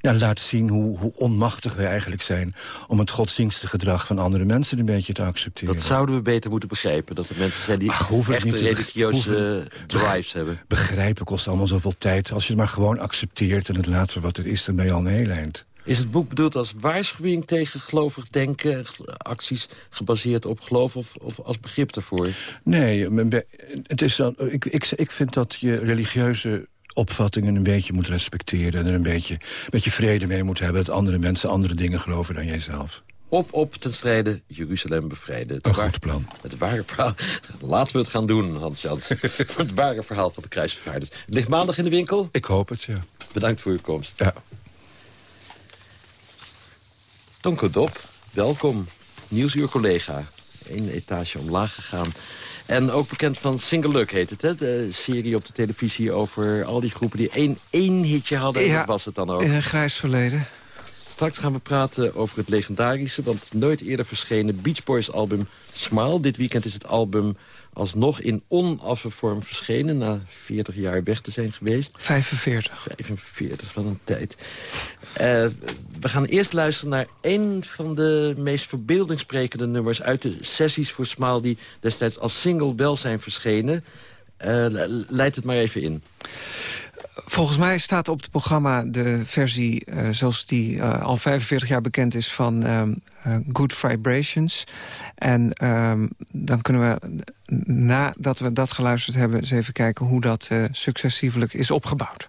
ja, laat zien hoe, hoe onmachtig we eigenlijk zijn... om het godsdienstige gedrag van andere mensen een beetje te accepteren. Dat zouden we beter moeten begrijpen. Dat er mensen zijn die Ach, hoeven het echt niet te beg- religieuze drives hebben. Begrijpen kost allemaal zoveel tijd. Als je het maar gewoon accepteert en het laat voor wat het is... dan ben je al een heel eind. Is het boek bedoeld als waarschuwing tegen gelovig denken... acties gebaseerd op geloof of, of als begrip daarvoor? Nee, het is dan, ik, ik, ik vind dat je religieuze opvattingen een beetje moet respecteren... en er een beetje, een beetje vrede mee moet hebben... dat andere mensen andere dingen geloven dan jijzelf. Op, op, ten strijde, Jeruzalem bevrijden. Het Een waar- goed plan. Het ware verhaal. Laten we het gaan doen, Hans Jans. het ware verhaal van de kruisbevaarders. Het ligt maandag in de winkel. Ik hoop het, ja. Bedankt voor uw komst. Ja. Tonko Dop, welkom. Nieuwsuur-collega. Eén etage omlaag gegaan. En ook bekend van Single Luck heet het, hè? De serie op de televisie over al die groepen die één, één hitje hadden. En Ja, dat was het dan ook. In een grijs verleden. Straks gaan we praten over het legendarische, want nooit eerder verschenen Beach Boys album Smile. Dit weekend is het album alsnog in onaffe vorm verschenen... na 40 jaar weg te zijn geweest. 45. 45, wat een tijd. Eh, we gaan eerst luisteren naar een van de meest verbeeldingssprekende nummers... uit de sessies voor Smile die destijds als single wel zijn verschenen. Eh, le- leid het maar even in. Volgens mij staat op het programma de versie eh, zoals die eh, al 45 jaar bekend is van ehm, eh, Good Vibrations. En ehm, dan kunnen we, nadat we dat geluisterd hebben, eens even kijken hoe dat eh, successievelijk is opgebouwd.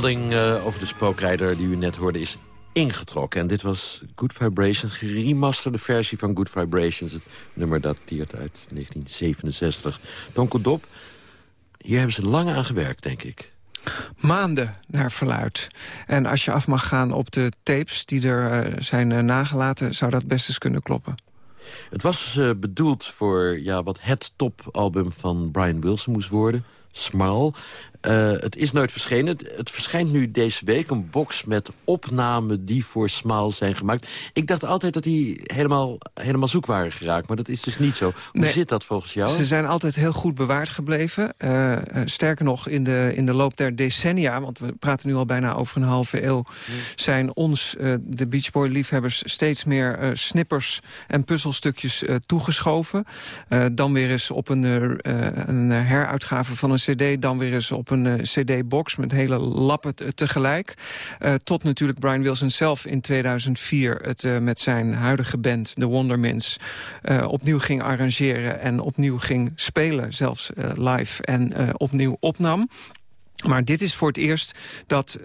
Melding uh, over de spookrijder die u net hoorde is ingetrokken. En dit was Good Vibrations, geremasterde versie van Good Vibrations. Het nummer dateert uit 1967. Donko Dop, hier hebben ze lang aan gewerkt, denk ik. Maanden naar verluid. En als je af mag gaan op de tapes die er uh, zijn uh, nagelaten... zou dat best eens kunnen kloppen. Het was uh, bedoeld voor ja, wat het topalbum van Brian Wilson moest worden. Smile. Uh, het is nooit verschenen. Het, het, verschijnt nu deze week een box met opnamen die voor Smile zijn gemaakt. Ik dacht altijd dat die helemaal, helemaal zoek waren geraakt, maar dat is dus niet zo. Hoe Nee. zit dat volgens jou? Ze zijn altijd heel goed bewaard gebleven. Uh, uh, sterker nog, in de, in de loop der decennia... want we praten nu al bijna over een halve eeuw... zijn ons, uh, de Beach Boy-liefhebbers... steeds meer snippers en puzzelstukjes toegeschoven. Dan weer eens op een, een heruitgave van een cd... dan weer eens op een uh, cd-box met hele lappen tegelijk. Uh, tot natuurlijk Brian Wilson zelf in 2004... het uh, met zijn huidige band, The Wondermins... Uh, opnieuw ging arrangeren en opnieuw ging spelen, zelfs live... en opnieuw opnam. Maar dit is voor het eerst dat,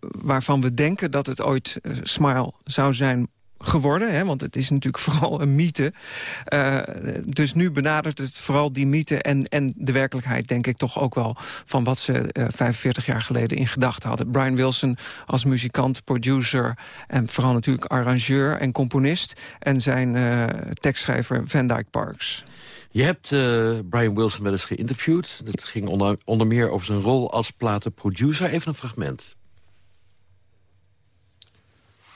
waarvan we denken dat het ooit Smile zou zijn geworden, hè, want het is natuurlijk vooral een mythe. Uh, dus nu benadert het vooral die mythe en, en de werkelijkheid... denk ik toch ook wel van wat ze uh, 45 jaar geleden in gedachten hadden. Brian Wilson als muzikant, producer en vooral natuurlijk arrangeur en componist... en zijn uh, tekstschrijver Van Dyke Parks. Je hebt Brian Wilson wel eens geïnterviewd. Dat ging onder, onder meer over zijn rol als platenproducer. Even een fragment.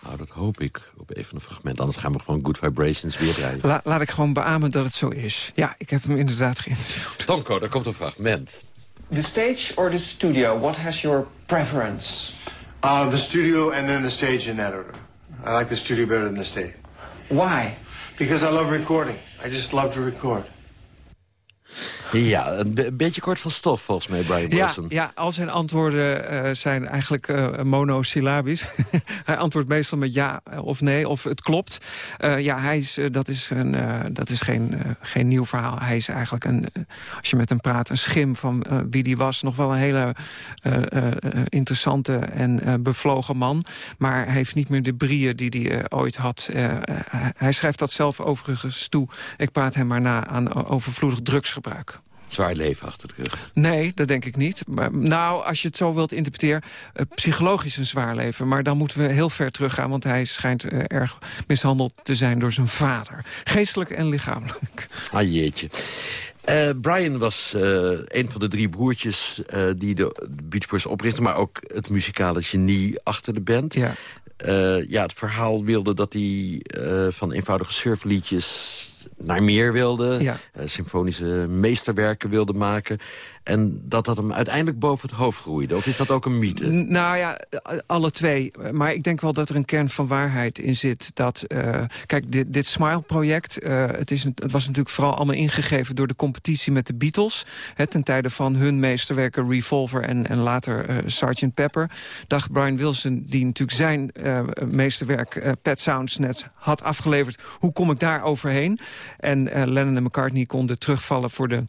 Nou, dat hoop ik op even een fragment. Anders gaan we gewoon Good Vibrations weer draaien. La, laat ik gewoon beamen dat het zo is. Ja, ik heb hem inderdaad geïnterviewd. Tonko, daar komt een fragment. The stage or the studio? What has your preference? Uh, the studio and then the stage in that order. I like the studio better than the stage. Why? Because I love recording. I just love to record. Ja, een, be beetje kort van stof volgens mij, Brian Wilson. Ja, ja al zijn antwoorden uh, zijn eigenlijk uh, monosyllabisch. hij antwoordt meestal met ja of nee, of het klopt. Uh, ja, hij is, dat is, een, dat is geen, geen nieuw verhaal. Hij is eigenlijk, een, als je met hem praat, een schim van wie die was. Nog wel een hele interessante en bevlogen man. Maar hij heeft niet meer de brieën die hij ooit had. hij schrijft dat zelf overigens toe. Ik praat hem maar na aan overvloedig drugsgebruik. Zwaar leven achter de rug. Nee, dat denk ik niet. Maar, nou, als je het zo wilt interpreteren, uh, psychologisch een zwaar leven. Maar dan moeten we heel ver teruggaan, want hij schijnt uh, erg mishandeld te zijn door zijn vader. Geestelijk en lichamelijk. Ah jeetje. Uh, Brian was een van de drie broertjes die de Beach Boys oprichtten... maar ook het muzikale genie achter de band. Ja, ja het verhaal wilde dat hij van eenvoudige surfliedjes naar meer wilde. Ja. Uh, symfonische meesterwerken wilde maken. En dat dat hem uiteindelijk boven het hoofd groeide. Of is dat ook een mythe? Nou ja, alle twee. Maar ik denk wel dat er een kern van waarheid in zit. Dat, uh, kijk, dit, dit Smile-project... Uh, het, het was natuurlijk vooral allemaal ingegeven door de competitie met de Beatles. Hè, ten tijde van hun meesterwerken Revolver en, en later uh, Sgt. Pepper. Dacht Brian Wilson, die natuurlijk zijn meesterwerk Pet Sounds net had afgeleverd... hoe kom ik daar overheen? En Lennon en McCartney konden terugvallen voor de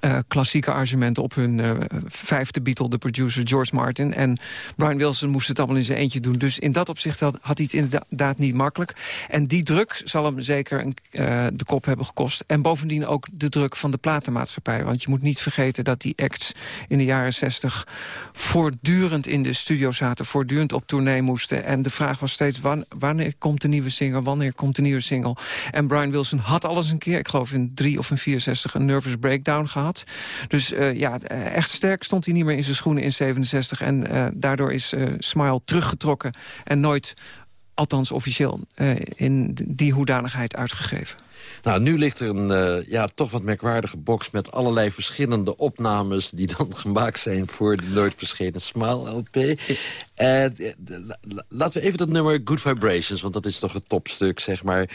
uh, klassieke arrangementen op hun uh, vijfde Beatle, de producer George Martin. En Brian Wilson moest het allemaal in zijn eentje doen. Dus in dat opzicht had, hij het inderdaad niet makkelijk. En die druk zal hem zeker een, uh, de kop hebben gekost. En bovendien ook de druk van de platenmaatschappij. Want je moet niet vergeten dat die acts in de jaren zestig... voortdurend in de studio zaten, voortdurend op tournee moesten. En de vraag was steeds, wan, wanneer komt de nieuwe single, wanneer komt de nieuwe single? En Brian Wilson had alles een keer, ik geloof in drie of in 64, een nervous breakdown gehad. Dus uh, ja, echt sterk stond hij niet meer in zijn schoenen in 67. En uh, daardoor is Smile teruggetrokken en nooit, althans officieel, in die hoedanigheid uitgegeven. Nou, nu ligt er een uh, ja, toch wat merkwaardige box... met allerlei verschillende opnames die dan gemaakt zijn... voor de nooit verschenen Smile LP. Uh, laten we even dat nummer Good Vibrations... want dat is toch het topstuk, zeg maar,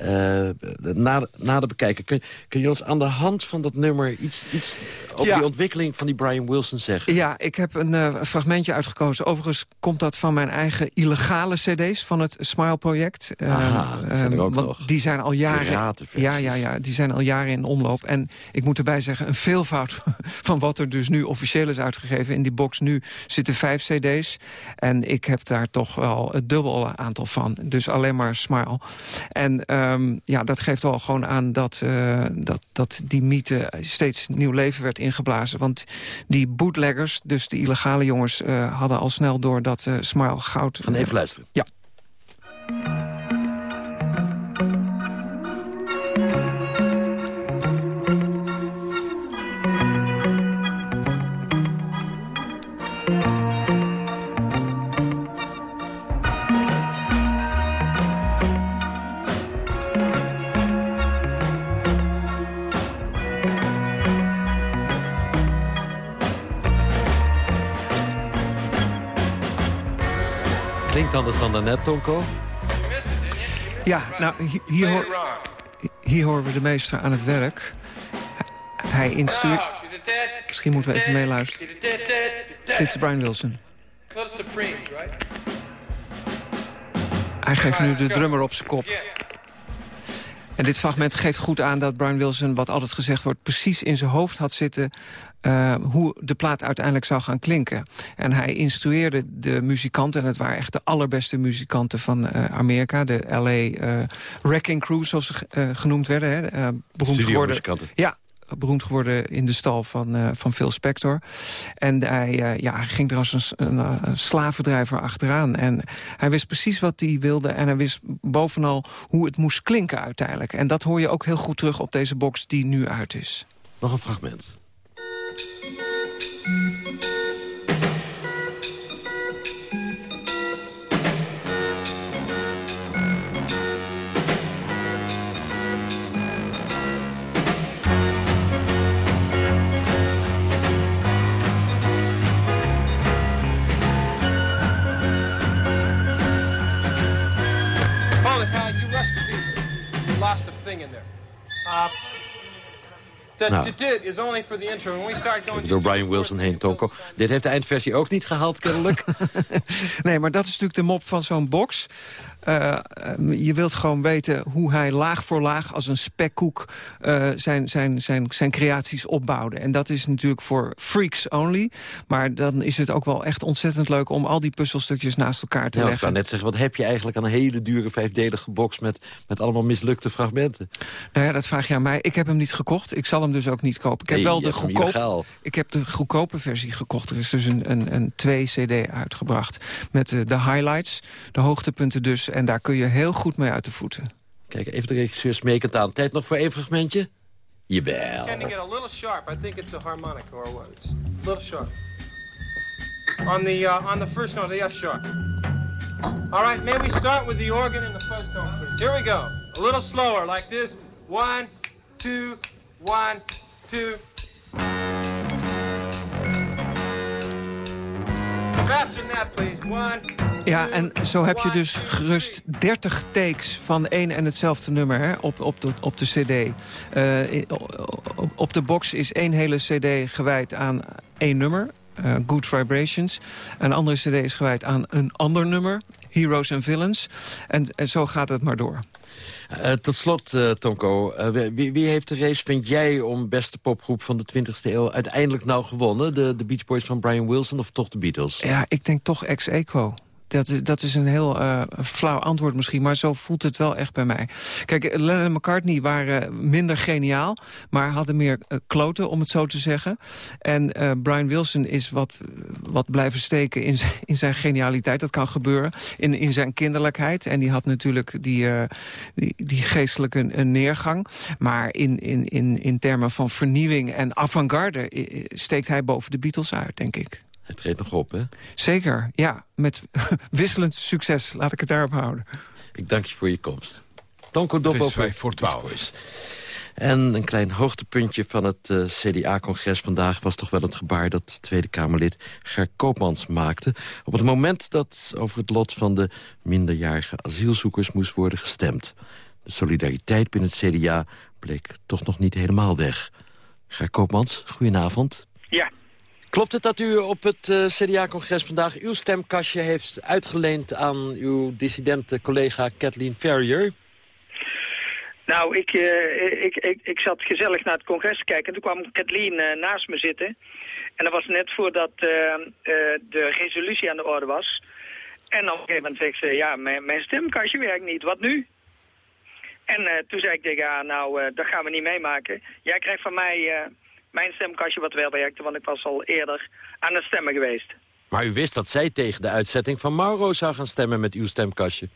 uh, nader, nader bekijken. Kun, kun je ons aan de hand van dat nummer iets, iets over ja. die ontwikkeling van die Brian Wilson zeggen? Ja, ik heb een fragmentje uitgekozen. Overigens komt dat van mijn eigen illegale cd's van het Smile-project. Aha, dat zijn er ook want nog. Die zijn al jaren Ja, ja, ja, die zijn al jaren in omloop. En ik moet erbij zeggen, een veelvoud van wat er dus nu officieel is uitgegeven. In die box nu zitten vijf cd's. En ik heb daar toch wel het dubbele aantal van. Dus alleen maar Smile. En um, ja, dat geeft wel gewoon aan dat, uh, dat, dat die mythe steeds nieuw leven werd ingeblazen. Want die bootleggers, dus de illegale jongens... Uh, hadden al snel door dat uh, Smile goud... Gaan even luisteren. Ja. Anders dan daarnet, Tonko? Ja, nou, hier, hoor, hier horen we de meester aan het werk. Hij instrueert... Misschien moeten we even meeluisteren. Dit is Brian Wilson. Hij geeft nu de drummer op zijn kop. En dit fragment geeft goed aan dat Brian Wilson, wat altijd gezegd wordt... precies in zijn hoofd had zitten uh, hoe de plaat uiteindelijk zou gaan klinken. En hij instrueerde de muzikanten, en het waren echt de allerbeste muzikanten van uh, Amerika... de LA uh, Wrecking Crew, zoals ze genoemd werden. Hè, beroemd geworden. Ja, beroemd geworden in de stal van, uh, van Phil Spector. En hij, uh, ja, ging er als een, een, een, slavendrijver achteraan. En hij wist precies wat hij wilde. En hij wist bovenal hoe het moest klinken uiteindelijk. En dat hoor je ook heel goed terug op deze box die nu uit is. Nog een fragment. Thing in there. Uh, the Nou. t-t is only for the intro. When we start going... Door Brian Wilson heen, Tonko. Dit heeft de eindversie ook niet gehaald, kennelijk. Nee, maar dat is natuurlijk de mop van zo'n box. Uh, je wilt gewoon weten hoe hij laag voor laag als een spekkoek uh, zijn, zijn, zijn, zijn creaties opbouwde. En dat is natuurlijk voor freaks only. Maar dan is het ook wel echt ontzettend leuk om al die puzzelstukjes naast elkaar te Ja, ik leggen. kan net zeggen, wat heb je eigenlijk aan een hele dure vijfdelige box... met, met allemaal mislukte fragmenten? Nou ja, dat vraag je aan mij. Ik heb hem niet gekocht. Ik zal hem dus ook niet kopen. Ik heb Nee, wel de goedkope. Ik heb de goedkope versie gekocht. Er is dus een, een, een 2-cd uitgebracht. Met eh, de highlights, de hoogtepunten dus. En daar kun je heel goed mee uit de voeten. Kijk, even de regisseur smekend aan. Tijd nog voor één fragmentje? Jawel. Tend to get a little sharp. I think it's a harmonic or what? It's a little sharp. On the uh, on the first note, the F sharp. All right, may we start with the organ in the first tone, please? Here we go. A little slower, like this. One, two, one, two. Ja, en zo heb je dus gerust 30 takes van één en hetzelfde nummer op, op, de, op de cd. Eh, op de box is één hele cd gewijd aan één nummer. eh, Good Vibrations. Een andere cd is gewijd aan een ander nummer. Heroes and Villains. En, en zo gaat het maar door. Eh, tot slot, eh, Tonko. eh, wie, wie heeft de race, vind jij, om beste popgroep van de 20e eeuw... uiteindelijk nou gewonnen? De, de Beach Boys van Brian Wilson of toch de Beatles? Ja, ik denk toch ex-equo. Dat, dat is een heel eh, flauw antwoord misschien, maar zo voelt het wel echt bij mij. Kijk, Lennon en McCartney waren minder geniaal, maar hadden meer eh, kloten, om het zo te zeggen. En eh, Brian Wilson is wat, wat blijven steken in in zijn genialiteit. Dat kan gebeuren. In, in zijn kinderlijkheid. En die had natuurlijk die, eh, die, die geestelijke neergang. Maar in, in, in, in termen van vernieuwing en avant-garde eh, steekt hij boven de Beatles uit, denk ik. Hij treedt nog op, hè? Zeker, ja. Met wisselend succes, laat ik het daarop houden. Ik dank je voor je komst. Tonko Dop Het is voor twaalf. Beach Boys. En een klein hoogtepuntje van het eh, CDA-congres vandaag... was toch wel het gebaar dat Tweede Kamerlid Ger Koopmans maakte... op het moment dat over het lot van de minderjarige asielzoekers moest worden gestemd. De solidariteit binnen het CDA bleek toch nog niet helemaal weg. Ger Koopmans, goedenavond. Ja. Klopt het dat u op het eh, CDA-congres vandaag uw stemkastje heeft uitgeleend aan uw dissidente collega Kathleen Ferrier? Nou, ik, uh, ik, ik, ik zat gezellig naar het congres te kijken. En toen kwam Kathleen uh, naast me zitten. En dat was net voordat de resolutie aan de orde was. En op een gegeven moment zegt ze, ja, mijn, mijn stemkastje werkt niet. Wat nu? En toen zei ik tegen haar, nou, dat gaan we niet meemaken. Jij krijgt van mij mijn stemkastje wat wel werkte, want ik was al eerder aan het stemmen geweest. Maar u wist dat zij tegen de uitzetting van Mauro zou gaan stemmen met uw stemkastje?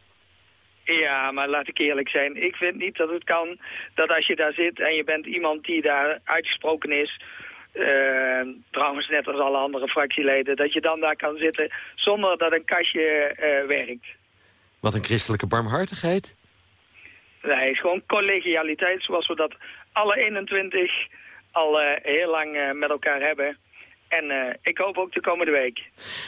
Ja, maar laat ik eerlijk zijn. Ik vind niet dat het kan dat als je daar zit en je bent iemand die daar uitgesproken is... Uh, trouwens net als alle andere fractieleden... dat je dan daar kan zitten zonder dat een kastje uh, werkt. Wat een christelijke barmhartigheid. Nee, het is gewoon collegialiteit zoals we dat alle 21 al uh, heel lang met elkaar hebben... En uh, ik hoop ook de komende week.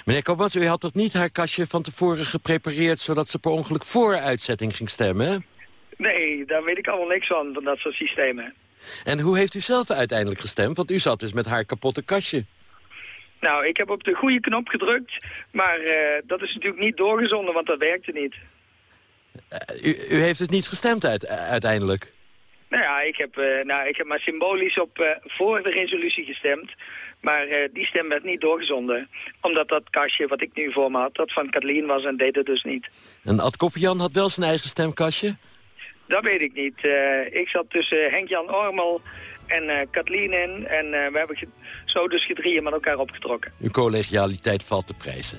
Meneer Kobats, u had toch niet haar kastje van tevoren geprepareerd... zodat ze per ongeluk voor uitzetting ging stemmen? Nee, daar weet ik allemaal niks van, van dat soort systemen. En hoe heeft u zelf uiteindelijk gestemd? Want u zat dus met haar kapotte kastje. Nou, ik heb op de goede knop gedrukt, maar uh, dat is natuurlijk niet doorgezonden, want dat werkte niet. Uh, u, u, heeft dus niet gestemd uit, uiteindelijk? Nou ja, ik heb, nou, ik heb maar symbolisch op voor de resolutie gestemd. Maar uh, die stem werd niet doorgezonden. Omdat dat kastje wat ik nu voor me had, dat van Kathleen was en deed het dus niet. En Ad Koppian had wel zijn eigen stemkastje? Dat weet ik niet. Ik zat tussen Henk-Jan Ormel en Kathleen in. En we hebben zo dus gedrieën met elkaar opgetrokken. Uw collegialiteit valt te prijzen.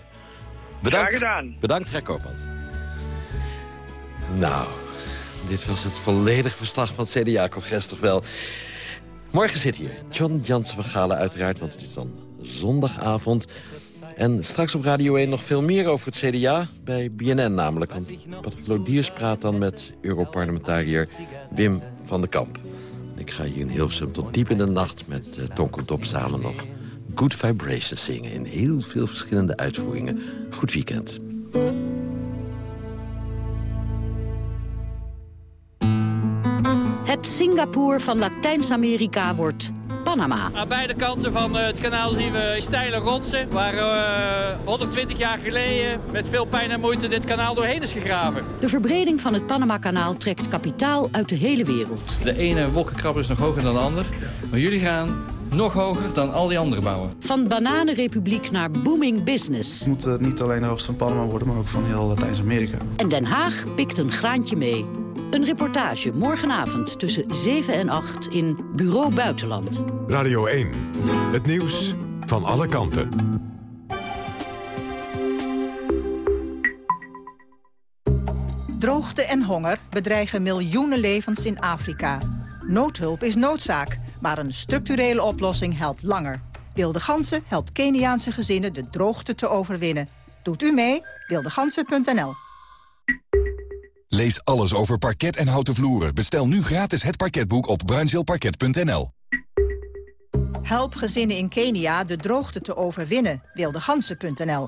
Bedankt. Graag gedaan. Bedankt, Greg Koopmans. Nou, dit was het volledige verslag van het CDA-congres toch wel. Morgen zit hier John Jansen van Galen uiteraard, want het is dan zondagavond. En straks op Radio 1 nog veel meer over het CDA, bij BNN namelijk. Want Patrick Lodiers praat dan met Europarlementariër Wim van den Kamp. Ik ga hier in Hilversum tot diep in de nacht met uh, Tonko Top samen nog Good Vibrations zingen... in heel veel verschillende uitvoeringen. Goed weekend. Het Singapore van Latijns-Amerika wordt Panama. Aan beide kanten van het kanaal zien we steile rotsen... waar uh, 120 jaar geleden met veel pijn en moeite dit kanaal doorheen is gegraven. De verbreding van het Panama-kanaal trekt kapitaal uit de hele wereld. De ene wolkenkrabber is nog hoger dan de ander. Maar jullie gaan nog hoger dan al die andere bouwen. Van bananenrepubliek naar booming business. Het moet uh, niet alleen de hoogste van Panama worden, maar ook van heel Latijns-Amerika. En Den Haag pikt een graantje mee. Een reportage morgenavond tussen 7 en 8 in Bureau Buitenland. Radio 1. Het nieuws van alle kanten. Droogte en honger bedreigen miljoenen levens in Afrika. Noodhulp is noodzaak, maar een structurele oplossing helpt langer. Wilde Gansen helpt Keniaanse gezinnen de droogte te overwinnen. Doet u mee? Wildegansen.nl Lees alles over parket en houten vloeren. Bestel nu gratis het parketboek op bruinzeelparket.nl. Help gezinnen in Kenia de droogte te overwinnen. Wildegansen.nl